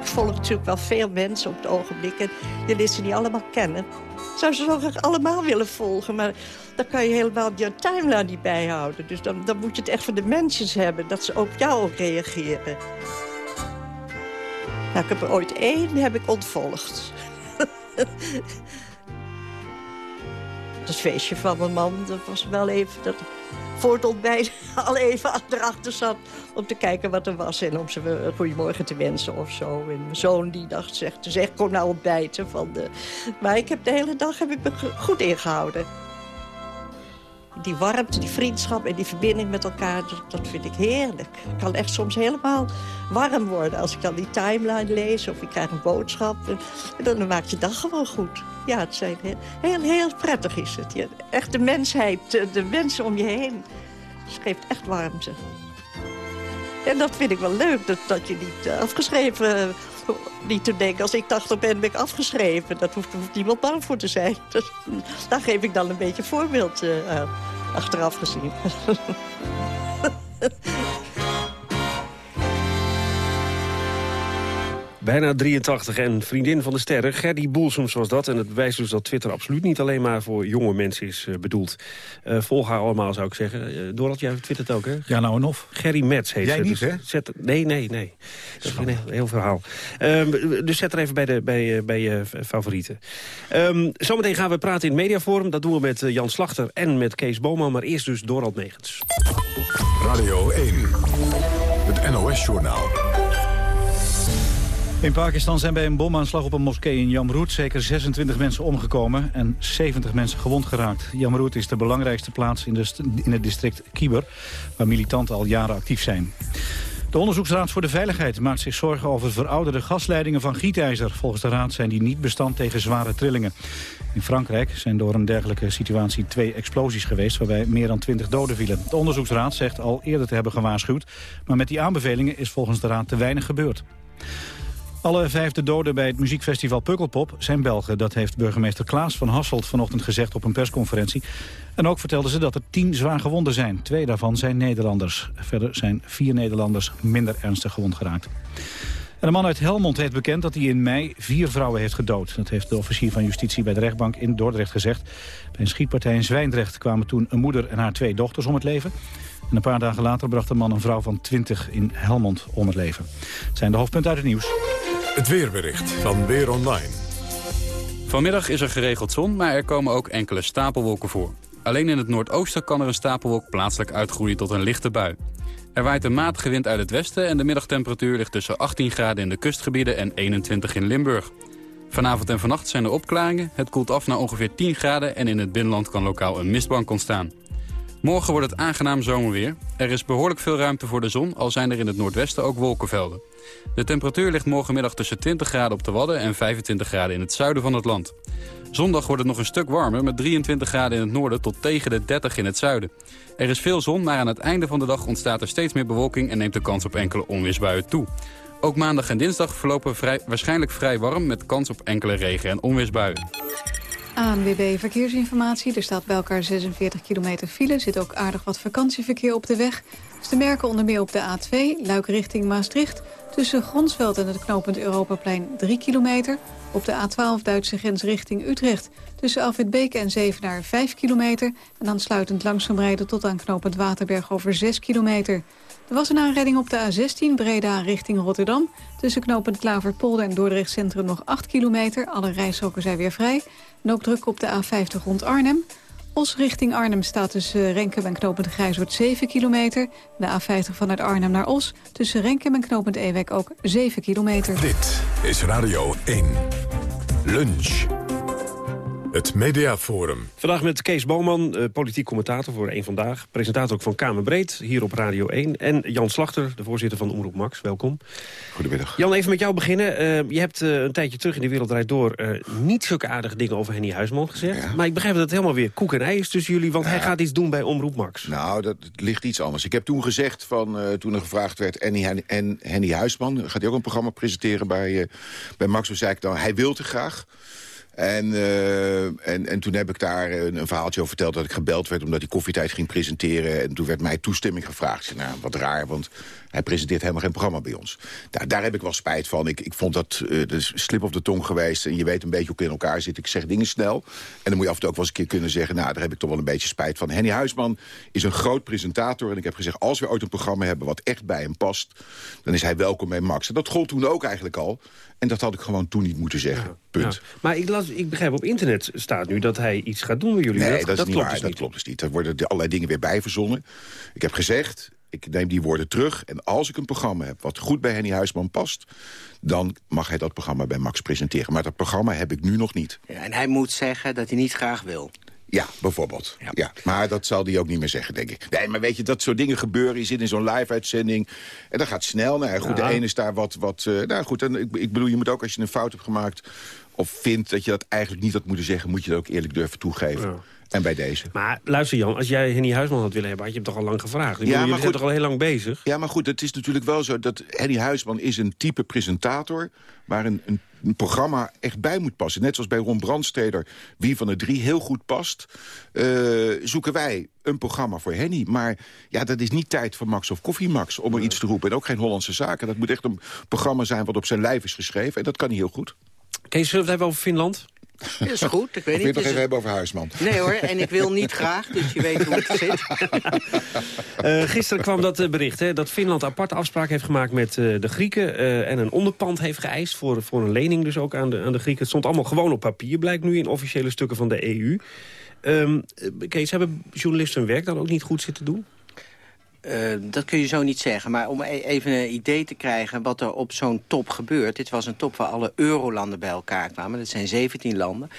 Ik volg natuurlijk wel veel mensen op het ogenblik. En je leert ze niet allemaal kennen. Ik zou ze zo graag allemaal willen volgen. Maar dan kan je helemaal je timeline niet bijhouden. Dus dan, dan moet je het echt van de mensen hebben. Dat ze op jou ook reageren. Nou, ik heb er ooit één heb ik ontvolgd. (laughs) het feestje van mijn man, dat was wel even... Dat voor het ontbijt (laughs) al even erachter zat... om te kijken wat er was en om ze een goedemorgen te wensen of zo. En mijn zoon die dacht, zegt, zegt kom nou ontbijten. Van de... Maar ik heb de hele dag heb ik me goed ingehouden die warmte, die vriendschap en die verbinding met elkaar, dat, vind ik heerlijk. Ik kan echt soms helemaal warm worden als ik dan die timeline lees of ik krijg een boodschap. En dan maakt je dag gewoon goed. Ja, het zijn heel, heel, prettig is het. Ja, echt de mensheid, de, mensen om je heen. Het geeft echt warmte. En dat vind ik wel leuk, dat, dat je niet afgeschreven niet te denken, als ik 80 ben, ben ik afgeschreven. Dat hoeft, niemand bang voor te zijn. (laughs) Dus, daar geef ik dan een beetje voorbeeld uh, aan, achteraf gezien. (laughs) Bijna 83 en vriendin van de sterren, Gerdy Boelsoms was dat. En het bewijst dus dat Twitter absoluut niet alleen maar voor jonge mensen is uh, bedoeld. Uh, volg haar allemaal, zou ik zeggen. Uh, Dorald, jij twittert ook, hè? Ja, nou en of. Gerry Metz heet jij ze. niet, dus hè? Zet, nee, nee, nee. Dat is een heel, verhaal. Um, dus zet er even bij, de, bij, bij je favorieten. Um, zometeen gaan we praten in het mediaforum. Dat doen we met Jan Slachter en met Kees Boman. Maar eerst dus Dorald Megens. Radio 1, het NOS-journaal. In Pakistan zijn bij een bomaanslag op een moskee in Jamroet zeker 26 mensen omgekomen en 70 mensen gewond geraakt. Jamroet is de belangrijkste plaats in, in het district Khyber, waar militanten al jaren actief zijn. De Onderzoeksraad voor de Veiligheid maakt zich zorgen over verouderde gasleidingen van gietijzer. Volgens de raad zijn die niet bestand tegen zware trillingen. In Frankrijk zijn door een dergelijke situatie twee explosies geweest... waarbij meer dan 20 doden vielen. De onderzoeksraad zegt al eerder te hebben gewaarschuwd... maar met die aanbevelingen is volgens de raad te weinig gebeurd. Alle vijfde doden bij het muziekfestival Pukkelpop zijn Belgen. Dat heeft burgemeester Klaas van Hasselt vanochtend gezegd op een persconferentie. En ook vertelden ze dat er tien zwaar gewonden zijn. Twee daarvan zijn Nederlanders. Verder zijn vier Nederlanders minder ernstig gewond geraakt. En een man uit Helmond heeft bekend dat hij in mei vier vrouwen heeft gedood. Dat heeft de officier van justitie bij de rechtbank in Dordrecht gezegd. Bij een schietpartij in Zwijndrecht kwamen toen een moeder en haar twee dochters om het leven. En een paar dagen later bracht de man een vrouw van 20 in Helmond om het leven. Het zijn de hoofdpunten uit het nieuws. Het weerbericht van Weer Online. Vanmiddag is er geregeld zon, maar er komen ook enkele stapelwolken voor. Alleen in het noordoosten kan er een stapelwolk plaatselijk uitgroeien tot een lichte bui. Er waait een matige wind uit het westen en de middagtemperatuur ligt tussen 18 graden in de kustgebieden en 21 in Limburg. Vanavond en vannacht zijn er opklaringen, het koelt af naar ongeveer 10 graden en in het binnenland kan lokaal een mistbank ontstaan. Morgen wordt het aangenaam zomerweer. Er is behoorlijk veel ruimte voor de zon, al zijn er in het noordwesten ook wolkenvelden. De temperatuur ligt morgenmiddag tussen 20 graden op de Wadden en 25 graden in het zuiden van het land. Zondag wordt het nog een stuk warmer met 23 graden in het noorden tot tegen de 30 in het zuiden. Er is veel zon, maar aan het einde van de dag ontstaat er steeds meer bewolking en neemt de kans op enkele onweersbuien toe. Ook maandag en dinsdag verlopen vrij, waarschijnlijk vrij warm met kans op enkele regen- en onweersbuien. ANWB Verkeersinformatie. Er staat bij elkaar 46 kilometer file. Zit ook aardig wat vakantieverkeer op de weg. Dus te merken onder meer op de A2, Luik richting Maastricht. Tussen Gronsveld en het knooppunt Europaplein 3 kilometer. Op de A12 Duitse grens richting Utrecht. Tussen Alfredbeek en Zevenaar 5 kilometer. En aansluitend langzaam rijden tot aan knooppunt Waterberg over 6 kilometer. Er was een aanrijding op de A16 Breda richting Rotterdam. Tussen knooppunt Klaverpolder en Dordrecht Centrum nog 8 kilometer. Alle rijstroken zijn weer vrij. En ook druk op de A50 rond Arnhem. Os richting Arnhem staat tussen Renkum en knooppunt Grijswoord 7 kilometer. De A50 vanuit Arnhem naar Os. Tussen Renkum en knooppunt Ewek ook 7 kilometer. Dit is Radio 1. Lunch. Het Mediaforum. Vandaag met Kees Boman, eh, politiek commentator voor Eén Vandaag. Presentator ook van Kamerbreed, hier op Radio 1. En Jan Slachter, de voorzitter van Omroep Max. Welkom. Goedemiddag. Jan, even met jou beginnen. Uh, je hebt uh, een tijdje terug in de Wereldrijd Door... Uh, niet zulke aardige dingen over Henny Huisman gezegd. Ja. Maar ik begrijp dat het helemaal weer koek en ei is tussen jullie... want ja. hij gaat iets doen bij Omroep Max. Nou, dat ligt iets anders. Ik heb toen gezegd, van, toen er gevraagd werd... en Henny, Henny Huisman, gaat hij ook een programma presenteren bij, bij Max? Toen zei ik dan, hij wil te graag... En, uh, en, en toen heb ik daar een, een, verhaaltje over verteld dat ik gebeld werd... omdat hij koffietijd ging presenteren. En toen werd mij toestemming gevraagd. Nou, wat raar, want hij presenteert helemaal geen programma bij ons. Daar, daar heb ik wel spijt van. Ik, ik vond dat uh, de slip op de tong geweest. En je weet een beetje hoe ik in elkaar zit. Ik zeg dingen snel. En dan moet je af en toe ook wel eens een keer kunnen zeggen... nou, daar heb ik toch wel een beetje spijt van. Henny Huisman is een groot presentator. En ik heb gezegd, als we ooit een programma hebben... wat echt bij hem past, dan is hij welkom bij Max. En dat gold toen ook eigenlijk al. En dat had ik gewoon toen niet moeten zeggen. Punt. Ja. Maar ik las, ik begrijp op internet staat nu dat hij iets gaat doen met jullie. Nee, dat, niet klopt dus dat niet. klopt dus niet. Er worden allerlei dingen weer bij verzonnen. Ik heb gezegd, ik neem die woorden terug. En als ik een programma heb wat goed bij Henny Huisman past... dan mag hij dat programma bij Max presenteren. Maar dat programma heb ik nu nog niet. Ja, en hij moet zeggen dat hij niet graag wil. Ja, bijvoorbeeld. Ja. Maar dat zal hij ook niet meer zeggen, denk ik. Nee, maar weet je, dat soort dingen gebeuren. Je zit in zo'n live-uitzending en dat gaat snel. Nou ja, goed, Ja. de ene is daar wat... wat eh, nou goed, en ik, ik bedoel, je moet ook als je een fout hebt gemaakt... of vindt dat je dat eigenlijk niet had moeten zeggen... moet je dat ook eerlijk durven toegeven. En bij deze. Maar luister Jan, als jij Henny Huisman had willen hebben... had je hem toch al lang gevraagd? Ik bedoel, jullie zijn toch al heel lang bezig? Ja, maar goed, het is natuurlijk wel zo dat Henny Huisman is een type presentator... waar een, een, een programma echt bij moet passen. Net zoals bij Ron Brandsteder, wie van de drie heel goed past... eh, zoeken wij een programma voor Henny. Maar ja, dat is niet tijd voor Max of Koffie Max om er iets te roepen. En ook geen Hollandse zaken. Dat moet echt een programma zijn wat op zijn lijf is geschreven. En dat kan hij heel goed. Kees, zullen we het hebben over Finland? Dat is goed, ik weet Of wil niet. je het nog is- even hebben over Huisman? Nee hoor, en ik wil niet graag, dus je weet hoe het (laughs) zit. Eh, gisteren kwam dat eh, bericht hè, dat Finland aparte afspraak heeft gemaakt met eh, de Grieken... eh, en een onderpand heeft geëist voor, voor een lening dus ook aan de, aan de Grieken. Het stond allemaal gewoon op papier, blijkt nu in officiële stukken van de EU. Ehm, eh, Kees, hebben journalisten hun werk dan ook niet goed zitten doen? Eh, dat kun je zo niet zeggen. Maar om e- even een idee te krijgen wat er op zo'n top gebeurt. Dit was een top waar alle eurolanden bij elkaar kwamen. Dat zijn 17 landen.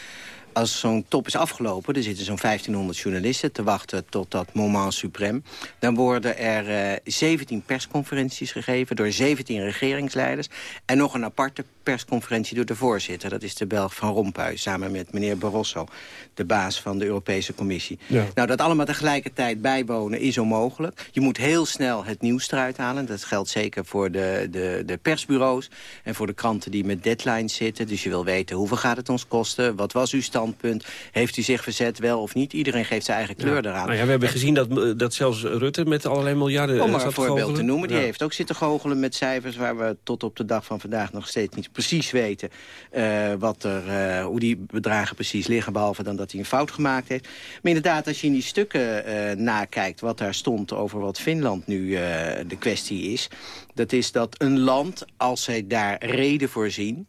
Als zo'n top is afgelopen, er zitten zo'n 1500 journalisten te wachten tot dat moment suprême. Dan worden er eh 17 persconferenties gegeven door 17 regeringsleiders. En nog een aparte persconferentie door de voorzitter. Dat is de Belg van Rompuy, samen met meneer Barroso, de baas van de Europese Commissie. Ja. Nou, dat allemaal tegelijkertijd bijwonen is onmogelijk. Je moet heel snel het nieuws eruit halen. Dat geldt zeker voor de, de, de persbureaus en voor de kranten die met deadlines zitten. Dus je wil weten hoeveel gaat het ons kosten? Wat was uw standpunt? Heeft u zich verzet, wel of niet? Iedereen geeft zijn eigen kleur eraan. Nou ja, we hebben gezien dat, eh, dat zelfs Rutte met allerlei miljarden... eh, Om maar zat een te voorbeeld te noemen. Die heeft ook zitten goochelen met cijfers... waar we tot op de dag van vandaag nog steeds niet precies weten... eh, wat er, eh, hoe die bedragen precies liggen... behalve dan dat hij een fout gemaakt heeft. Maar inderdaad, als je in die stukken eh, nakijkt... wat daar stond over wat Finland nu eh, de kwestie is... dat is dat een land, als zij daar reden voor zien...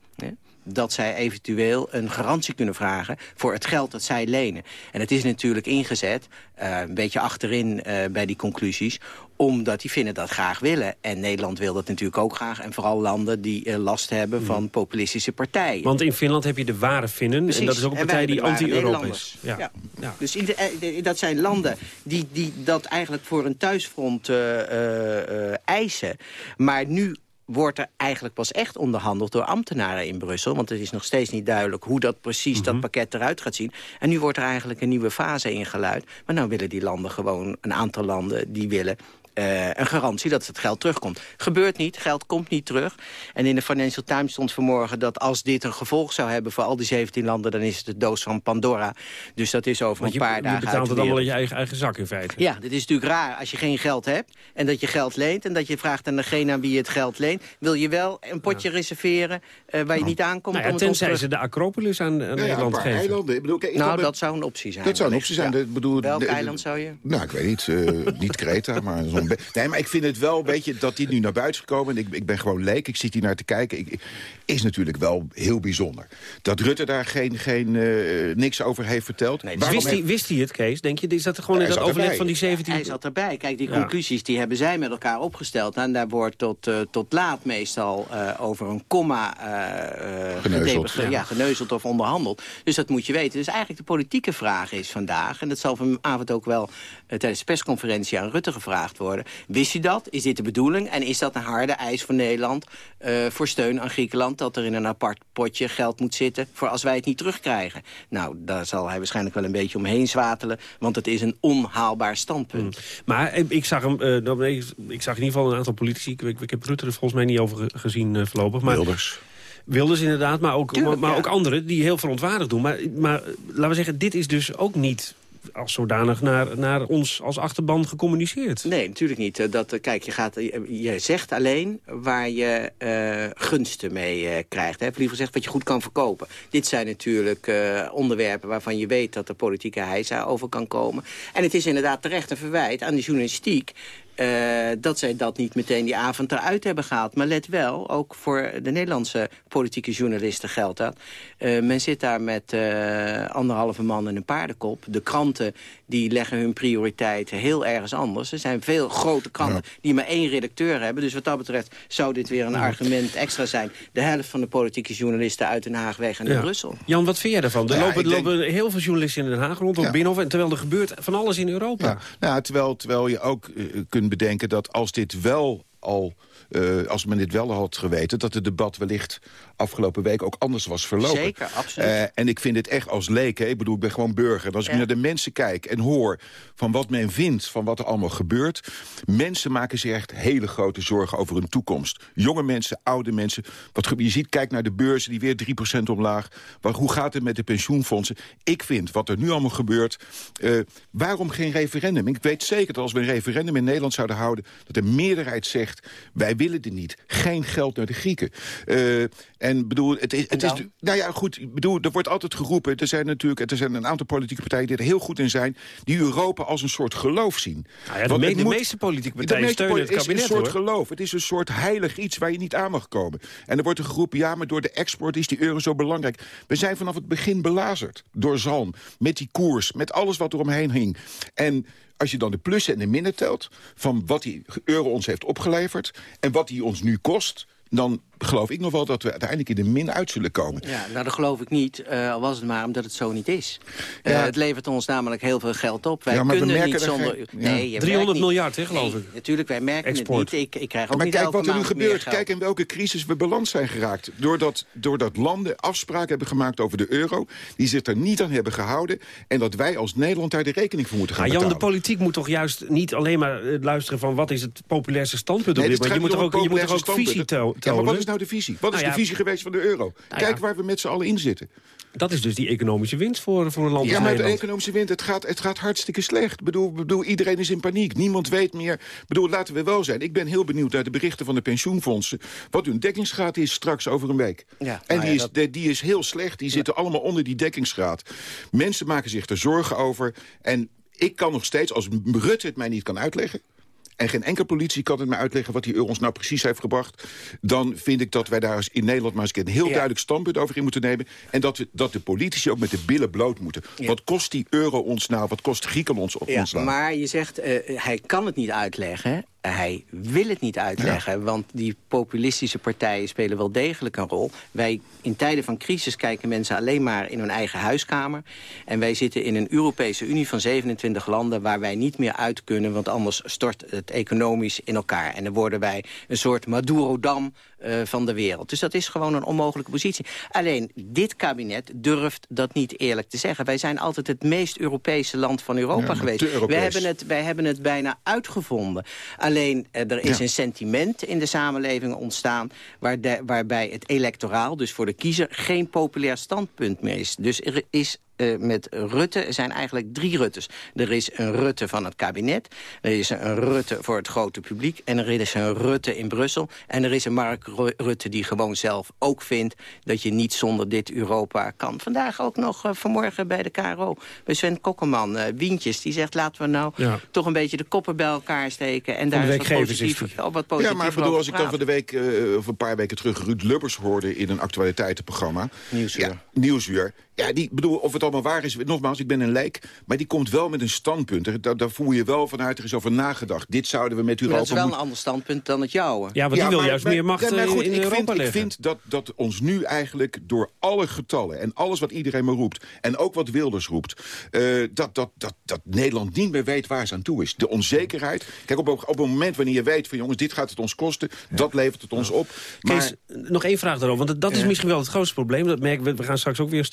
Dat zij eventueel een garantie kunnen vragen voor het geld dat zij lenen. En het is natuurlijk ingezet, eh, een beetje achterin eh, bij die conclusies... omdat die vinden dat graag willen. En Nederland wil dat natuurlijk ook graag. En vooral landen die eh, last hebben van populistische partijen. Want in Finland heb je de ware Finnen. Precies. En dat is ook een partij die anti-Europa is. Ja. Ja. Ja. Dus dat zijn landen die, die dat eigenlijk voor een thuisfront eisen. Maar nu wordt er eigenlijk pas echt onderhandeld door ambtenaren in Brussel. Want het is nog steeds niet duidelijk hoe dat precies Mhm. dat pakket eruit gaat zien. En nu wordt er eigenlijk een nieuwe fase ingeluid. Maar nou willen die landen gewoon, een aantal landen, die willen... eh, een garantie dat het geld terugkomt. Gebeurt niet, geld komt niet terug. En in de Financial Times stond vanmorgen dat als dit een gevolg zou hebben... voor al die 17 landen, dan is het de doos van Pandora. Dus dat is over Want een je, paar je dagen betaalt uit de het allemaal in je eigen, eigen zak in feite. Ja, dit is natuurlijk raar als je geen geld hebt en dat je geld leent... en dat je vraagt aan degene aan wie je het geld leent... wil je wel een potje reserveren eh, waar je niet aankomt Nou ja, om het ons tenzij ze de Acropolis aan, aan Ja, een Nederland geven. eilanden. Ik bedoel, kijk, ik Nou, dat zou een optie zijn. Dat zou een optie zijn. ja. Ik bedoel, Welk de- eiland zou je? Nou, ik weet niet. eh, niet Kreta, maar (laughs) Nee, maar ik vind het wel, weet je, dat dit nu naar buiten is gekomen. En ik, ik ben gewoon leek, ik zit hier naar te kijken. Ik, is natuurlijk wel heel bijzonder. Dat Rutte daar geen, geen, eh, niks over heeft verteld. Nee, Wist hij, wist hij het, Kees? Denk je, is dat gewoon in Hij dat overleg erbij. van die 17... Hij zat erbij. Kijk, die Ja. conclusies die hebben zij met elkaar opgesteld. En daar wordt tot, eh, tot laat meestal eh, over een komma Geneuzeld, ja. geneuzeld of onderhandeld. Dus dat moet je weten. Dus eigenlijk de politieke vraag is vandaag... en dat zal vanavond ook wel tijdens de persconferentie aan Rutte gevraagd worden. Wist u dat? Is dit de bedoeling? En is dat een harde eis voor Nederland eh, voor steun aan Griekenland... dat er in een apart potje geld moet zitten voor als wij het niet terugkrijgen? Nou, daar zal hij waarschijnlijk wel een beetje omheen zwatelen... want het is een onhaalbaar standpunt. Maar ik, ik zag hem, eh, nou, nee, ik zag in ieder geval een aantal politici. Ik, ik, ik heb Rutte er volgens mij niet over ge- gezien eh, voorlopig. Maar, Wilders. Wilders inderdaad, maar ook, Tuurlijk, maar ja. ook anderen die heel verontwaardigd doen. Maar, maar eh, laten we zeggen, dit is dus ook niet als zodanig naar, naar ons als achterban gecommuniceerd. Nee, natuurlijk niet. Eh, Dat, eh, kijk, je, gaat, je, je zegt alleen waar je eh, gunsten mee eh, krijgt. Hè? Liever gezegd wat je goed kan verkopen. Dit zijn natuurlijk eh, onderwerpen waarvan je weet dat er politieke heisa over kan komen. En het is inderdaad terecht een verwijt aan de journalistiek... eh, dat zij dat niet meteen die avond eruit hebben gehaald. Maar let wel, ook voor de Nederlandse politieke journalisten geldt dat. Eh, men zit daar met uh, anderhalve man en een paardenkop. De kranten die leggen hun prioriteiten heel ergens anders. Er zijn veel grote kranten die maar één redacteur hebben. Dus wat dat betreft zou dit weer een argument extra zijn. De helft van de politieke journalisten uit Den Haag weg naar Brussel. Jan, wat vind jij daarvan? Er Ja, lopen, ik denk- lopen heel veel journalisten in Den Haag rond, op Ja. Binnenhof... en terwijl er gebeurt van alles in Europa. Ja, nou, terwijl, terwijl je ook eh, kunt bedenken dat als dit wel al... eh, als men dit wel had geweten, dat het debat wellicht afgelopen week ook anders was verlopen. Zeker, absoluut. Eh, en ik vind het echt als leek, hè, ik bedoel, ik ben gewoon burger. En Als ik naar de mensen kijk en hoor van wat men vindt, van wat er allemaal gebeurt... mensen maken zich echt hele grote zorgen over hun toekomst. Jonge mensen, oude mensen. Wat, je ziet, kijk naar de beurzen, die weer 3% omlaag. Waar, hoe gaat het met de pensioenfondsen? Ik vind, wat er nu allemaal gebeurt... eh, waarom geen referendum? Ik weet zeker dat als we een referendum in Nederland zouden houden... dat de meerderheid zegt, wij willen dit niet. Geen geld naar de Grieken. Eh, en bedoel, het is... Het is nou ja, goed, bedoel, er wordt altijd geroepen... er zijn natuurlijk er zijn een aantal politieke partijen die er heel goed in zijn... die Europa als een soort geloof zien. Nou ja, de, me- de moet- meeste politieke partijen meeste steunen het kabinet, is een soort hoor. geloof. Het is een soort heilig iets waar je niet aan mag komen. En er wordt er geroepen, ja, maar door de export is die euro zo belangrijk. We zijn vanaf het begin belazerd door Zalm. Met die koers, met alles wat er omheen hing. En als je dan de plussen en de minnen telt... van wat die euro ons heeft opgeleverd... en wat die ons nu kost... dan geloof ik nog wel dat we uiteindelijk in de min uit zullen komen. Ja, nou dat geloof ik niet, eh, al was het maar omdat het zo niet is. Eh, Ja. het levert ons namelijk heel veel geld op. Wij Ja, maar we kunnen merken niet er zonder... geen- nee, ja. je merkt 300 niet. miljard, hè, geloof Nee, ik. Natuurlijk, wij merken Export. het niet. Ik, ik krijg ook Maar niet kijk elke wat er nu gebeurt. Kijk in welke crisis we beland zijn geraakt. Doordat, doordat landen afspraken hebben gemaakt over de euro... die zich er niet aan hebben gehouden... en dat wij als Nederland daar de rekening voor moeten gaan Maar Jan, de politiek moet toch juist niet alleen maar eh, luisteren van... wat is het populairste standpunt op Nee, dit. Je moet toch ook, je moet toch ook visie standpunten. to- Ja, maar wat tonen? is nou de visie? Wat is Nou ja, de visie geweest van de euro? ja. Kijk waar we met z'n allen in zitten. Dat is dus die economische winst voor, voor een land Ja, als maar de economische wind, het gaat, het gaat hartstikke slecht. Ik bedoel, bedoel, iedereen is in paniek. Niemand weet meer. Ik bedoel, laten we wel zijn. Ik ben heel benieuwd naar de berichten van de pensioenfondsen. Wat hun dekkingsgraad is straks over een week. Ja, en nou die, ja, is, dat- de- die is heel slecht. Die zitten allemaal onder die dekkingsgraad. Mensen maken zich er zorgen over. En ik kan nog steeds, als Rutte het mij niet kan uitleggen... en geen enkele politie kan het mij uitleggen wat die euro ons nou precies heeft gebracht... dan vind ik dat wij daar in Nederland maar eens een heel Ja. duidelijk standpunt over in moeten nemen. En dat, we, dat de politici ook met de billen bloot moeten. Ja. Wat kost die euro ons nou? Wat kost Griekenland ons, Ja, ons nou? maar je zegt, eh, hij kan het niet uitleggen. Hij wil het niet uitleggen, want die populistische partijen spelen wel degelijk een rol. Wij, in tijden van crisis kijken mensen alleen maar in hun eigen huiskamer. En wij zitten in een Europese Unie van 27 landen... waar wij niet meer uit kunnen, want anders stort het economisch in elkaar. En dan worden wij een soort Maduro-dam eh, van de wereld. Dus dat is gewoon een onmogelijke positie. Alleen, dit kabinet durft dat niet eerlijk te zeggen. Wij zijn altijd het meest Europese land van Europa Ja, geweest. Wij hebben, het, wij hebben het bijna uitgevonden. Alleen, eh, er is Ja. een sentiment in de samenleving ontstaan... Waar de- waarbij het electoraal, dus voor de kiezer... geen populair standpunt meer is. Dus er is eh, met Rutte er zijn eigenlijk drie Ruttes. Er is een Rutte van het kabinet, er is een Rutte voor het grote publiek... en er is een Rutte in Brussel. En er is een Mark Ru- Rutte die gewoon zelf ook vindt... dat je niet zonder dit Europa kan. Vandaag ook nog eh, vanmorgen bij de KRO, bij Sven Kokkerman, eh Wientjes... die zegt laten we nou Ja. toch een beetje de koppen bij elkaar steken... en daar wat positief, op wat Ja, positief maar ik bedoel, als ik dan van de week, of een paar weken terug... Ruud Lubbers hoorde in een actualiteitenprogramma. Nieuwsuur. Ja, Nieuwsuur. Ja, die bedoel, of het allemaal waar is, nogmaals, ik ben een leek. Maar die komt wel met een standpunt. Er- Daar, daar voel je wel vanuit, er is over nagedacht. Dit zouden we met Maar Europa dat is wel een ander standpunt dan het jouwe. Ja, want die wil maar- juist maar- meer macht ja, maar eh, goed, in ik Europa vind, leggen. Ik vind dat, dat ons nu eigenlijk door alle getallen... en alles wat iedereen maar roept... en ook wat Wilders roept... eh, dat, dat, dat, dat Nederland niet meer weet waar ze aan toe is. De onzekerheid. Kijk, op, op een moment wanneer je weet van... jongens, dit gaat het ons kosten, dat levert het ons op. Maar, Kees, nog één vraag daarover, want dat is misschien wel het grootste probleem. Dat merken we, we gaan straks ook weer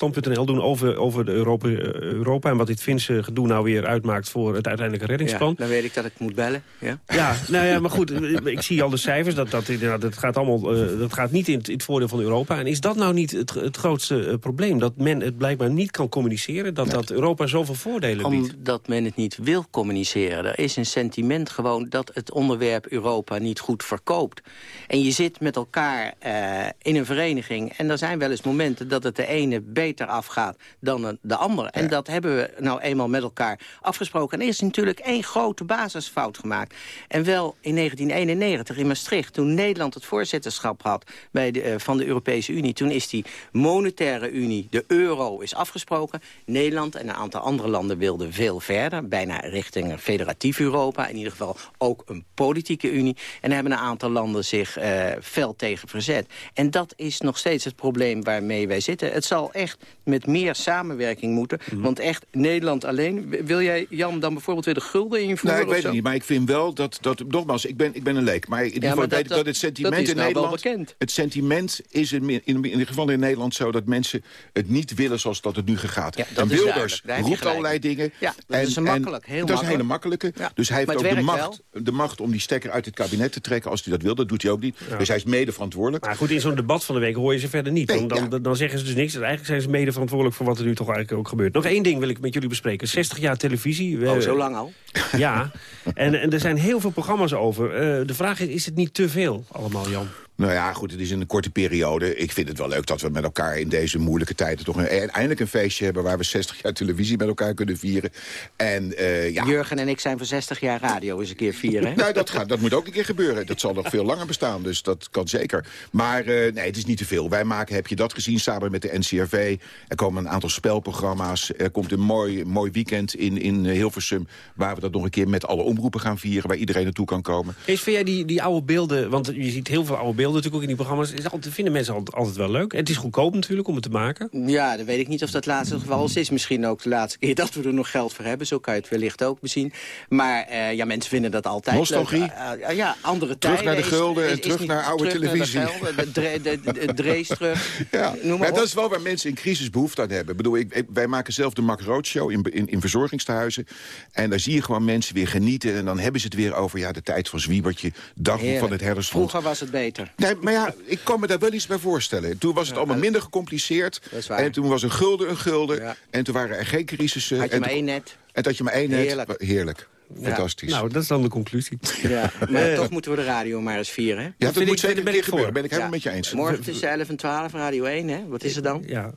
doen over, over de Europa, eh, Europa... en wat dit Finse gedoe nou weer uitmaakt voor het uiteindelijke Ja, reddingsplan. dan weet ik dat ik moet bellen. Ja? Ja, nou ja, maar goed, (laughs) ik zie al de cijfers. Dat, dat, dat, gaat, allemaal, eh, dat gaat niet in het, in het voordeel van Europa. En is dat nou niet het, het grootste eh, probleem? Dat men het blijkbaar niet kan communiceren? Dat, dat Europa zoveel voordelen biedt? Omdat men het niet wil communiceren. Er is een sentiment gewoon dat het onderwerp Europa niet goed verkoopt. En je zit met elkaar eh, in een vereniging... en er zijn wel eens momenten dat het de ene beter afgaat dan de ander. En dat hebben we nou eenmaal met elkaar afgesproken. En er is natuurlijk één grote basisfout gemaakt. En wel in 1991 in Maastricht, toen Nederland het voorzitterschap had bij de, eh, van de Europese Unie. Toen is die monetaire unie, de euro, is afgesproken. Nederland en een aantal andere landen wilden veel verder. Bijna richting een federatief Europa. In ieder geval ook een politieke unie. En daar hebben een aantal landen zich uh, fel tegen verzet. En dat is nog steeds het probleem waarmee wij zitten. Het zal echt met meer samenwerking moeten. Mhm. Want echt, Nederland alleen... Wil jij, Jan, dan bijvoorbeeld weer de gulden invoeren? Nee, ik weet het niet, maar ik vind wel dat, dat nogmaals, ik ben, ik ben een leek, maar in ieder geval maar dat- weet ik dat, dat- het sentiment dat is in nou wel Nederland, bekend. het sentiment is in, in, in ieder geval in Nederland zo dat mensen het niet willen zoals dat het nu gaat. dat en is Wilders roept allerlei in. dingen. Ja, dat en, is een en makkelijk, heel Dat is een hele makkelijk. makkelijke. Ja, Dus hij heeft ook de macht, de macht om die stekker uit het kabinet te trekken als hij dat wil. Dat doet hij ook niet. Dus hij is mede verantwoordelijk. Maar goed, in zo'n debat van de week hoor je ze verder niet. Nee, dan, dan, dan zeggen ze dus niks. En eigenlijk zijn ze mede verantwoordelijk voor wat er nu toch eigenlijk ook gebeurt. Nog één ding wil ik met jullie bespreken. 60 jaar televisie. Oh, zo lang al? Ja, en, en er zijn heel veel programma's over. Eh, de vraag is, is het niet te veel allemaal, Jan? Nou ja, goed, het is in een korte periode. Ik vind het wel leuk dat we met elkaar in deze moeilijke tijden... toch een, eindelijk een feestje hebben waar we 60 jaar televisie met elkaar kunnen vieren. En eh, ja... Jurgen en ik zijn voor 60 jaar radio eens een keer vieren. (laughs) Nou, dat, gaat, dat moet ook een keer gebeuren. Dat zal nog veel langer bestaan, dus dat kan zeker. Maar eh, nee, het is niet te veel. Wij maken, heb je dat gezien, samen met de NCRV. Er komen een aantal spelprogramma's. Er komt een mooi, mooi weekend in, in eh, Hilversum... waar we dat nog een keer met alle omroepen gaan vieren... waar iedereen naartoe kan komen. Kees, vind jij die, die oude beelden, want je ziet heel veel oude beelden natuurlijk ook in die programma's. Is altijd, vinden mensen altijd, altijd wel leuk. En het is goedkoop natuurlijk om het te maken. Ja, dan weet ik niet of dat laatste geval is. Misschien ook de laatste keer dat we er nog geld voor hebben. Zo kan je het wellicht ook bezien. Maar eh, ja, mensen vinden dat altijd Nostalgie. leuk. Eh, eh, ja, andere Terug tijden. naar de gulden is- en terug naar oude terug naar televisie. gelden, De, dre- de, de, de drees terug. (laughs) Ja, Noem maar dat is wel waar mensen in crisis behoefte aan hebben. Ik bedoel, ik, wij maken zelf de Mac Road Show in, in, in verzorgingstehuizen. En daar zie je gewoon mensen weer genieten. En dan hebben ze het weer over ja, de tijd van Zwiebertje. Heerlijk. van het herdersfront. Vroeger was het beter. Nee, maar ja, ik kan me daar wel iets bij voorstellen. Toen was het allemaal minder gecompliceerd. Dat is waar. En toen was een gulden een gulden. En toen waren er geen crisissen. Had je en maar één net. En dat je maar één net. Heerlijk. Heerlijk. Ja. Fantastisch. Nou, dat is dan de conclusie. Ja, (laughs) maar toch moeten we de radio maar eens vieren. Hè? Ja, dat moet ik- zeker ben ik gebeuren. Ben ik helemaal met je eens. Morgen tussen 11 en 12, Radio 1, hè? Wat is er dan? Ja,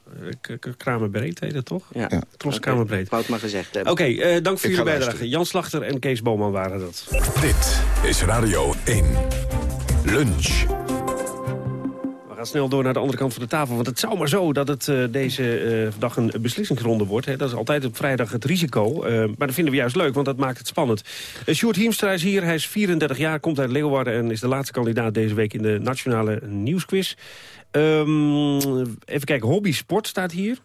Kramerbreed heet dat toch? Ja. Wou het maar gezegd Oké, hebben. eh, dank voor jullie bijdrage. luisteren. Jan Slachter en Kees Boman waren dat. Dit is Radio 1. Lunch. Gaan snel door naar de andere kant van de tafel. Want het zou maar zo dat het eh, deze eh, dag een beslissingsronde wordt. Hè. Dat is altijd op vrijdag het risico. Eh, maar dat vinden we juist leuk, want dat maakt het spannend. Uh, Sjoerd Hiemstra is hier. Hij is 34 jaar, komt uit Leeuwarden... en is de laatste kandidaat deze week in de Nationale Nieuwsquiz. Ehm, even kijken, hobby sport staat hier.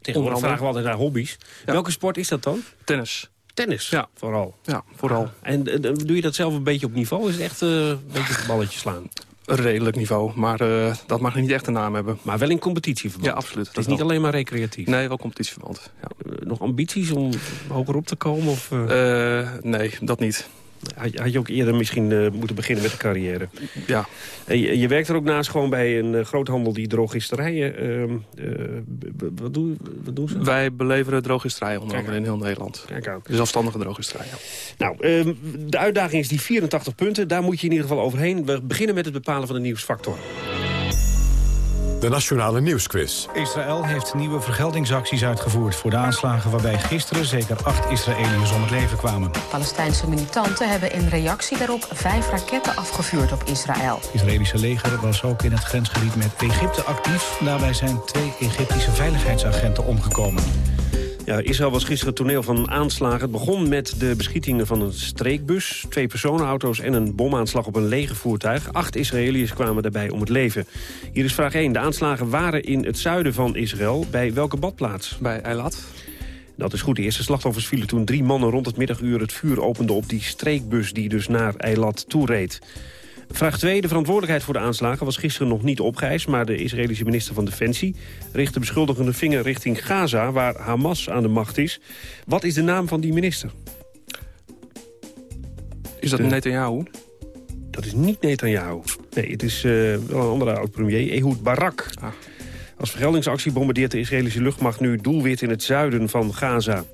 Tegenwoordig vragen we altijd naar hobby's. Welke sport is dat dan? Tennis. Tennis, Ja. vooral. Ja, vooral. En doe je dat zelf een beetje op niveau? Is het echt eh, een beetje het balletje slaan? Een redelijk niveau, maar eh, dat mag niet echt een naam hebben. Maar wel in competitieverband? Ja, absoluut. Het is niet alleen maar recreatief? Nee, wel competitieverband. Ja. Eh, nog ambities om hoger op te komen? Of, Eh, nee, dat niet. Had, je- had je ook eerder misschien eh, moeten beginnen met de carrière? Ja. En je, je werkt er ook naast gewoon bij een eh, groothandel die drogisterijen... ehm, eh, wat, doen, wat doen ze? Wij beleveren drogisterijen onder andere in heel Nederland. Kijk aan. De zelfstandige drogisterijen. Nou, ehm, de uitdaging is die 84 punten. Daar moet je in ieder geval overheen. We beginnen met het bepalen van de nieuwsfactor. De Nationale Nieuwsquiz. Israël heeft nieuwe vergeldingsacties uitgevoerd voor de aanslagen... waarbij gisteren zeker acht Israëliërs om het leven kwamen. Palestijnse militanten hebben in reactie daarop vijf raketten afgevuurd op Israël. Het Israëlische leger was ook in het grensgebied met Egypte actief. Daarbij zijn twee Egyptische veiligheidsagenten omgekomen. Ja, Israël was gisteren het toneel van aanslagen. Het begon met de beschietingen van een streekbus, twee personenauto's en een bomaanslag op een legervoertuig. Acht Israëliërs kwamen daarbij om het leven. Hier is vraag 1. De aanslagen waren in het zuiden van Israël. Bij welke badplaats? Bij Eilat. Dat is goed. De eerste slachtoffers vielen toen drie mannen rond het middaguur het vuur openden op die streekbus die dus naar Eilat toereed. Vraag 2. De verantwoordelijkheid voor de aanslagen was gisteren nog niet opgeëist... maar de Israëlische minister van Defensie richt de beschuldigende vinger richting Gaza... waar Hamas aan de macht is. Wat is de naam van die minister? Is dat De- Netanyahu? Dat is niet Netanyahu. Nee, het is eh, wel een andere oud-premier, Ehud Barak. Ah. Als vergeldingsactie bombardeert de Israëlische luchtmacht nu doelwit in het zuiden van Gaza.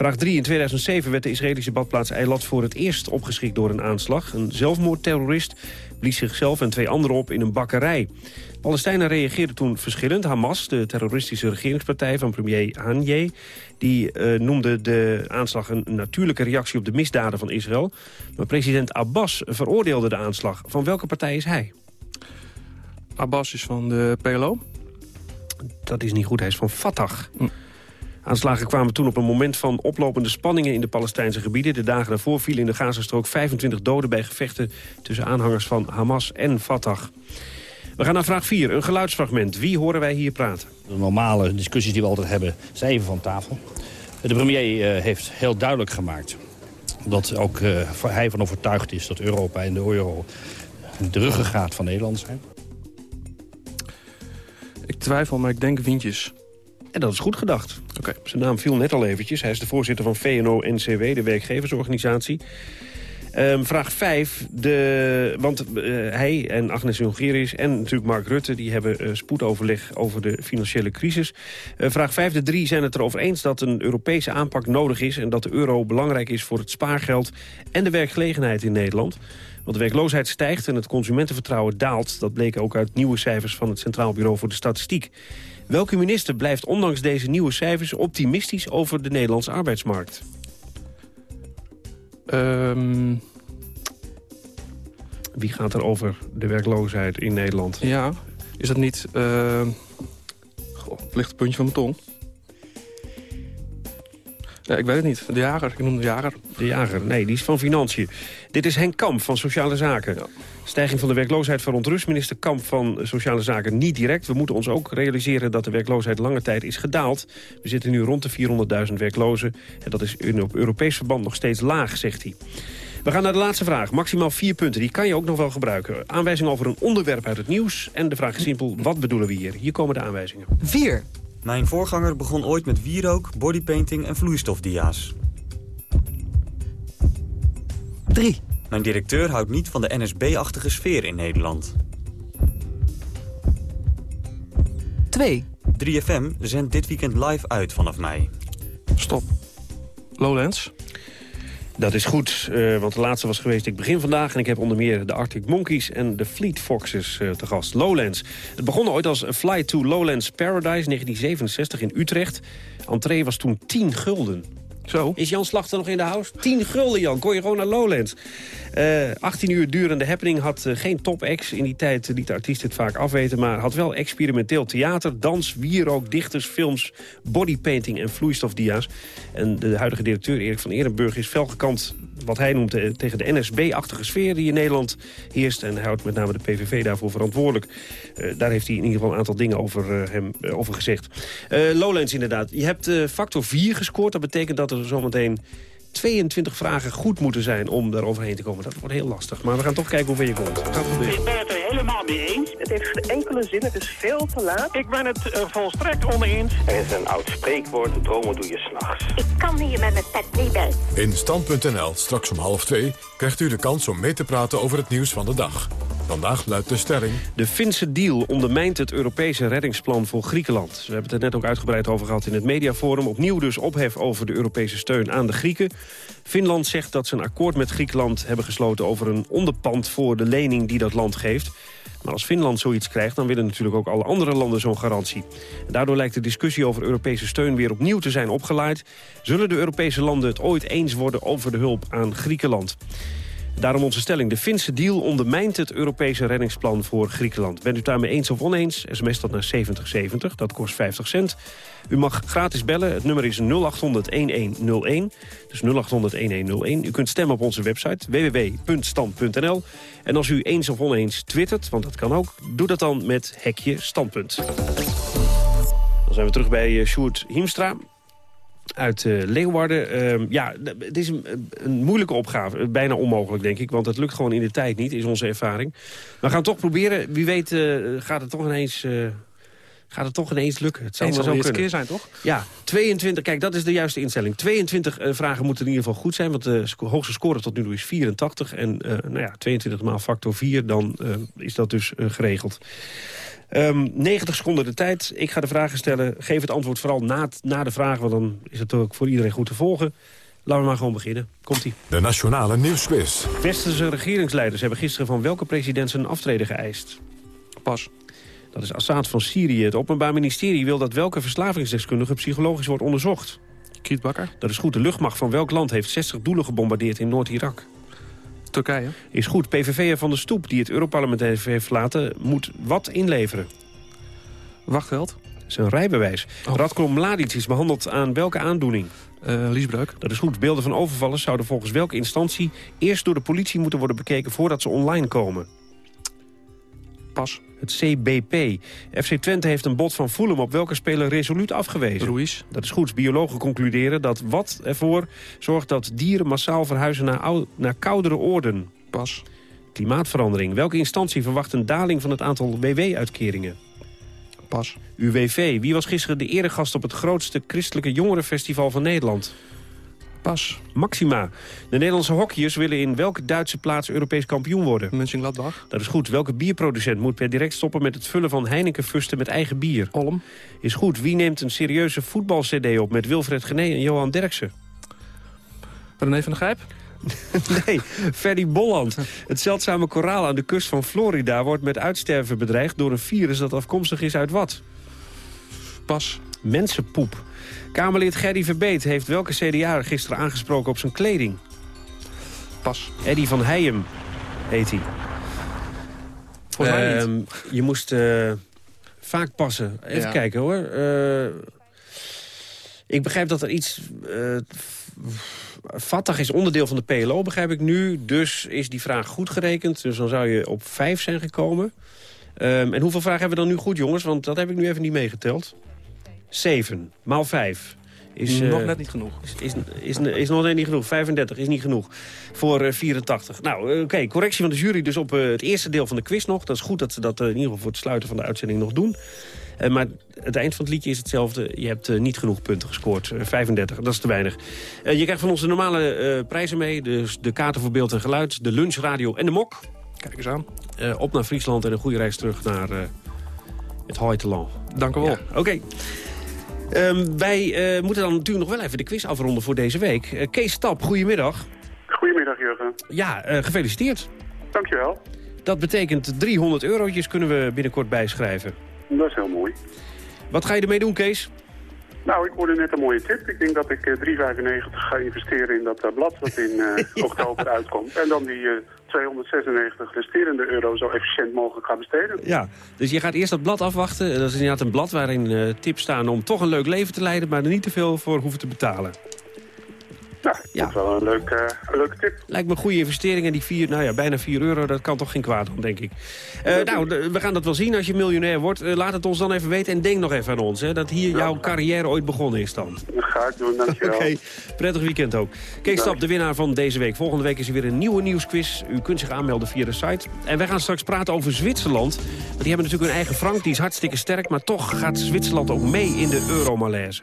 Vraag 3. In 2007 werd de Israëlische badplaats Eilat voor het eerst opgeschikt door een aanslag. Een zelfmoordterrorist blies zichzelf en twee anderen op in een bakkerij. Palestijnen reageerden toen verschillend. Hamas, de terroristische regeringspartij van premier Haniyeh... die uh, noemde de aanslag een natuurlijke reactie op de misdaden van Israël. Maar president Abbas veroordeelde de aanslag. Van welke partij is hij? Abbas is van de PLO. Dat is niet goed, hij is van Fatah. Hm. Aanslagen kwamen toen op een moment van oplopende spanningen in de Palestijnse gebieden. De dagen daarvoor vielen in de Gazastrook 25 doden bij gevechten tussen aanhangers van Hamas en Fatah. We gaan naar vraag 4, een geluidsfragment. Wie horen wij hier praten? De normale discussies die we altijd hebben, zijn even van tafel. De premier uh, heeft heel duidelijk gemaakt dat ook uh, hij van overtuigd is dat Europa en de euro de ruggengraat van Nederland zijn. Ik twijfel, maar ik denk Windjes. En dat is goed gedacht. Oké, Zijn naam viel net al eventjes. Hij is de voorzitter van VNO-NCW, de werkgeversorganisatie. Um, vraag 5. De, want uh, hij en Agnes Jongerius en natuurlijk Mark Rutte... die hebben uh, spoedoverleg over de financiële crisis. Uh, vraag 5. De drie zijn het erover eens dat een Europese aanpak nodig is... en dat de euro belangrijk is voor het spaargeld en de werkgelegenheid in Nederland. Want de werkloosheid stijgt en het consumentenvertrouwen daalt. Dat bleek ook uit nieuwe cijfers van het Centraal Bureau voor de Statistiek. Welke minister blijft ondanks deze nieuwe cijfers optimistisch over de Nederlandse arbeidsmarkt? Um... Wie gaat er over de werkloosheid in Nederland? Ja, is dat niet... Uh... Goh, het ligt het puntje van mijn tong. Ja, ik weet het niet. De jager, ik noem de jager. De jager, nee, die is van Financiën. Dit is Henk Kamp van Sociale Zaken. Ja. Stijging van de werkloosheid verontrust minister Kamp van Sociale Zaken niet direct. We moeten ons ook realiseren dat de werkloosheid lange tijd is gedaald. We zitten nu rond de 400.000 werklozen. En dat is op Europees verband nog steeds laag, zegt hij. We gaan naar de laatste vraag. Maximaal vier punten. Die kan je ook nog wel gebruiken. Aanwijzing over een onderwerp uit het nieuws. En de vraag is simpel, wat bedoelen we hier? Hier komen de aanwijzingen. 4. Mijn voorganger begon ooit met wierook, bodypainting en vloeistofdia's. 3. Mijn directeur houdt niet van de NSB-achtige sfeer in Nederland. 2. 3FM zendt dit weekend live uit vanaf mei. Stop. Lowlands? Dat is goed, uh, want de laatste was geweest ik begin vandaag... en ik heb onder meer de Arctic Monkeys en de Fleet Foxes uh, te gast. Lowlands. Het begon ooit als Fly to Lowlands Paradise 1967 in Utrecht. Entree was toen 10 gulden. Zo. Is Jan Slachter nog in de house? 10 gulden, Jan. Kon je gewoon naar Lowlands. Uh, eh, 18 uur durende happening had uh, geen top-acts. In die tijd liet de artiest het vaak afweten... maar had wel experimenteel theater, dans, wierook, dichters, films... bodypainting en vloeistofdia's. En de huidige directeur Erik van Ehrenburg is felgekant wat hij noemt eh, tegen de NSB-achtige sfeer die in Nederland heerst. En hij houdt met name de PVV daarvoor verantwoordelijk. Uh, daar heeft hij in ieder geval een aantal dingen over, uh, hem, over gezegd. Lowlands inderdaad. Je hebt factor 4 gescoord. Dat betekent dat er zometeen 22 vragen goed moeten zijn om daar overheen te komen. Dat wordt heel lastig. Maar we gaan toch kijken hoe ver je komt. Gaat gebeuren. Ik ben het er helemaal mee eens. Het heeft geen enkele zin. Het is veel te laat. Ik ben het uh, volstrekt oneens. Er is een oud spreekwoord. Dromen doe je s'nachts. Ik kan hier met mijn pet niet bij. In Stand.nl, straks om half twee, krijgt u de kans om mee te praten over het nieuws van de dag. Vandaag luidt de stelling... De Finse deal ondermijnt het Europese reddingsplan voor Griekenland. We hebben het er net ook uitgebreid over gehad in het mediaforum. Opnieuw dus ophef over de Europese steun aan de Grieken. Finland zegt dat ze een akkoord met Griekenland hebben gesloten... over een onderpand voor de lening die dat land geeft. Maar als Finland zoiets krijgt, dan willen natuurlijk ook alle andere landen zo'n garantie. daardoor lijkt de discussie over Europese steun weer opnieuw te zijn opgeleid. Zullen de Europese landen het ooit eens worden over de hulp aan Griekenland? Daarom onze stelling. De Finse deal ondermijnt het Europese reddingsplan voor Griekenland. Bent u daarmee eens of oneens? SMS dat naar 7070, dat kost 50 cent. U mag gratis bellen. Het nummer is 0800-1101. Dus 0800-1101. U kunt stemmen op onze website www.stand.nl. En als u eens of oneens twittert, want dat kan ook... doe dat dan met hekje standpunt. Dan zijn we terug bij uh, Sjoerd Hiemstra uit uh, Leeuwarden. Uh, ja, het is een, een, moeilijke opgave. Bijna onmogelijk, denk ik. Want het lukt gewoon in de tijd niet, is onze ervaring. We gaan toch proberen. Wie weet uh, gaat het toch ineens... Uh, gaat het toch ineens lukken. Het zou maar zo kunnen. keer zijn, toch? Ja, 22. Kijk, dat is de juiste instelling. 22 vragen moeten in ieder geval goed zijn. Want de hoogste score tot nu toe is 84. En nou ja, 22 maal factor 4, dan is dat dus geregeld. Ehm 90 seconden de tijd. Ik ga de vragen stellen. Geef het antwoord vooral na, na de vraag, want dan is het ook voor iedereen goed te volgen. Laten we maar gewoon beginnen. Komt-ie. De Nationale Nieuwsquiz. Westerse regeringsleiders hebben gisteren van welke president zijn aftreden geëist? Pas. Dat is Assad van Syrië. Het Openbaar Ministerie wil dat welke verslavingsdeskundige psychologisch wordt onderzocht. Kiet Bakker. Dat is goed. De luchtmacht van welk land heeft 60 doelen gebombardeerd in Noord-Irak? Turkije. Is goed. PVV'er van de Stoep, die het Europarlement heeft verlaten, moet wat inleveren? Wachtgeld. Zijn rijbewijs. Oh. Radko Mladic is behandeld aan welke aandoening? Uh, liesbreuk. Dat is goed. Beelden van overvallers zouden volgens welke instantie... eerst door de politie moeten worden bekeken voordat ze online komen? Pas. Het CBP. FC Twente heeft een bod van Fulham op welke speler resoluut afgewezen? Ruiz. Dat is goed. Biologen concluderen dat wat ervoor zorgt dat dieren massaal verhuizen naar, naar koudere oorden. Pas. Klimaatverandering. Welke instantie verwacht een daling van het aantal WW-uitkeringen? Pas. UWV. Wie was gisteren de eregast op het grootste christelijke jongerenfestival van Nederland? Pas. Maxima. De Nederlandse hockeyers willen in welke Duitse plaats Europees kampioen worden? Mönchengladbach. Dat is goed. Welke bierproducent moet per direct stoppen met het vullen van Heineken-fusten met eigen bier? Olm. Is goed. Wie neemt een serieuze voetbal-cd op met Wilfred Gené en Johan Derksen? René van der Grijp. (laughs) nee, Ferdy Bolland. Het zeldzame koraal aan de kust van Florida wordt met uitsterven bedreigd door een virus dat afkomstig is uit wat? Pas. Mensenpoep. Kamerlid Gerry Verbeet heeft welke CDA gisteren aangesproken op zijn kleding? Pas. Eddy van Heijem heet hij. Volgens mij niet. Ehm, je moest eh, vaak passen. Even Ja. kijken hoor. Eh, ik begrijp dat er iets... eh Fattig is onderdeel van de PLO, begrijp ik nu. Dus is die vraag goed gerekend. Dus dan zou je op vijf zijn gekomen. Ehm, en hoeveel vragen hebben we dan nu goed, jongens? Want dat heb ik nu even niet meegeteld. Zeven, maal vijf. Is, Nog eh, net niet genoeg. is, is, is nog net niet genoeg. 35 is niet genoeg voor eh, 84. Nou, eh, oké, correctie van de jury dus op eh, het eerste deel van de quiz nog. Dat is goed dat ze dat eh, in ieder geval voor het sluiten van de uitzending nog doen. Eh, maar het eind van het liedje is hetzelfde. Je hebt eh, niet genoeg punten gescoord. Eh, 35, dat is te weinig. Eh, je krijgt van ons de normale eh, prijzen mee. Dus de kaarten voor beeld en geluid, de lunchradio en de mok. Kijk eens aan. Eh, op naar Friesland en een goede reis terug naar eh, het Hoiteland. Dank u wel. Ja, Oké. Ehm, wij eh, moeten dan natuurlijk nog wel even de quiz afronden voor deze week. Eh, Kees Stap, goedemiddag. Goedemiddag, Jurgen. Ja, eh, gefeliciteerd. Dankjewel. Dat betekent 300 eurotjes kunnen we binnenkort bijschrijven. Dat is heel mooi. Wat ga je ermee doen, Kees? Nou, ik hoorde net een mooie tip. Ik denk dat ik eh, 3,95 ga investeren in dat eh, blad dat in eh, (laughs) oktober uitkomt. En dan die eh, 296 resterende euro zo efficiënt mogelijk gaan besteden. Ja, dus je gaat eerst dat blad afwachten. Dat is inderdaad een blad waarin eh, tips staan om toch een leuk leven te leiden... maar er niet te veel voor hoeven te betalen. Nou, dat is wel een, leuk, eh, leuke tip. Lijkt me een goede investering. En die vier, nou ja, bijna 4 euro, dat kan toch geen kwaad dan, denk ik. Eh, nou, we gaan dat wel zien als je miljonair wordt. Eh, laat het ons dan even weten en denk nog even aan ons. Hè, dat hier jouw carrière ooit begonnen is dan. Dat ga ik doen, dankjewel. (laughs) Oké, prettig weekend ook. Kees Stap, de winnaar van deze week. Volgende week is er weer een nieuwe nieuwsquiz. U kunt zich aanmelden via de site. En wij gaan straks praten over Zwitserland. Want die hebben natuurlijk hun eigen frank, die is hartstikke sterk. Maar toch gaat Zwitserland ook mee in de euromalaise.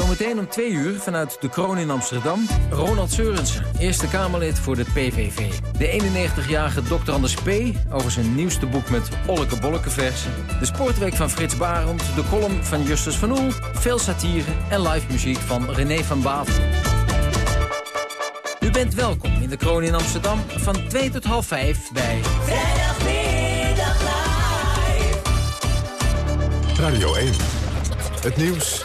Zometeen om twee uur vanuit de Kroon in Amsterdam... Ronald Seurensen, Eerste Kamerlid voor de PVV. De 91-jarige Dr. Anders P. over zijn nieuwste boek met olleke bolleke versen. De sportweek van Frits Barend, de column van Justus van Oel... veel satire en live muziek van René van Bavel. U bent welkom in de Kroon in Amsterdam van 2 tot half 5 bij... Vrijdagmiddag Radio 1. Het nieuws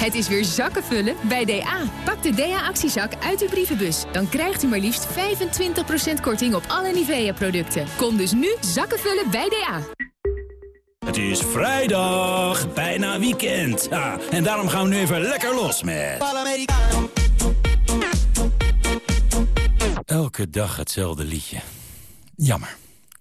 Het is weer zakken vullen bij DA. Pak de DA-actiezak uit uw brievenbus. Dan krijgt u maar liefst 25% korting op alle Nivea-producten. Kom dus nu zakken vullen bij DA. Het is vrijdag, bijna weekend. Ja, en daarom gaan we nu even lekker los met... Elke dag hetzelfde liedje. Jammer.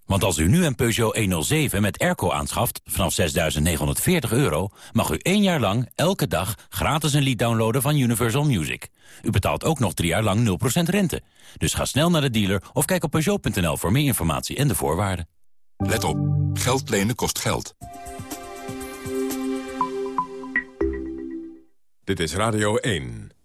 Want als u nu een Peugeot 107 met airco aanschaft vanaf 6.940 euro... mag u één jaar lang elke dag gratis een lied downloaden van Universal Music. U betaalt ook nog drie jaar lang 0% rente. Dus ga snel naar de dealer of kijk op Peugeot.nl voor meer informatie en de voorwaarden. Let op, geld lenen kost geld. Dit is Radio 1.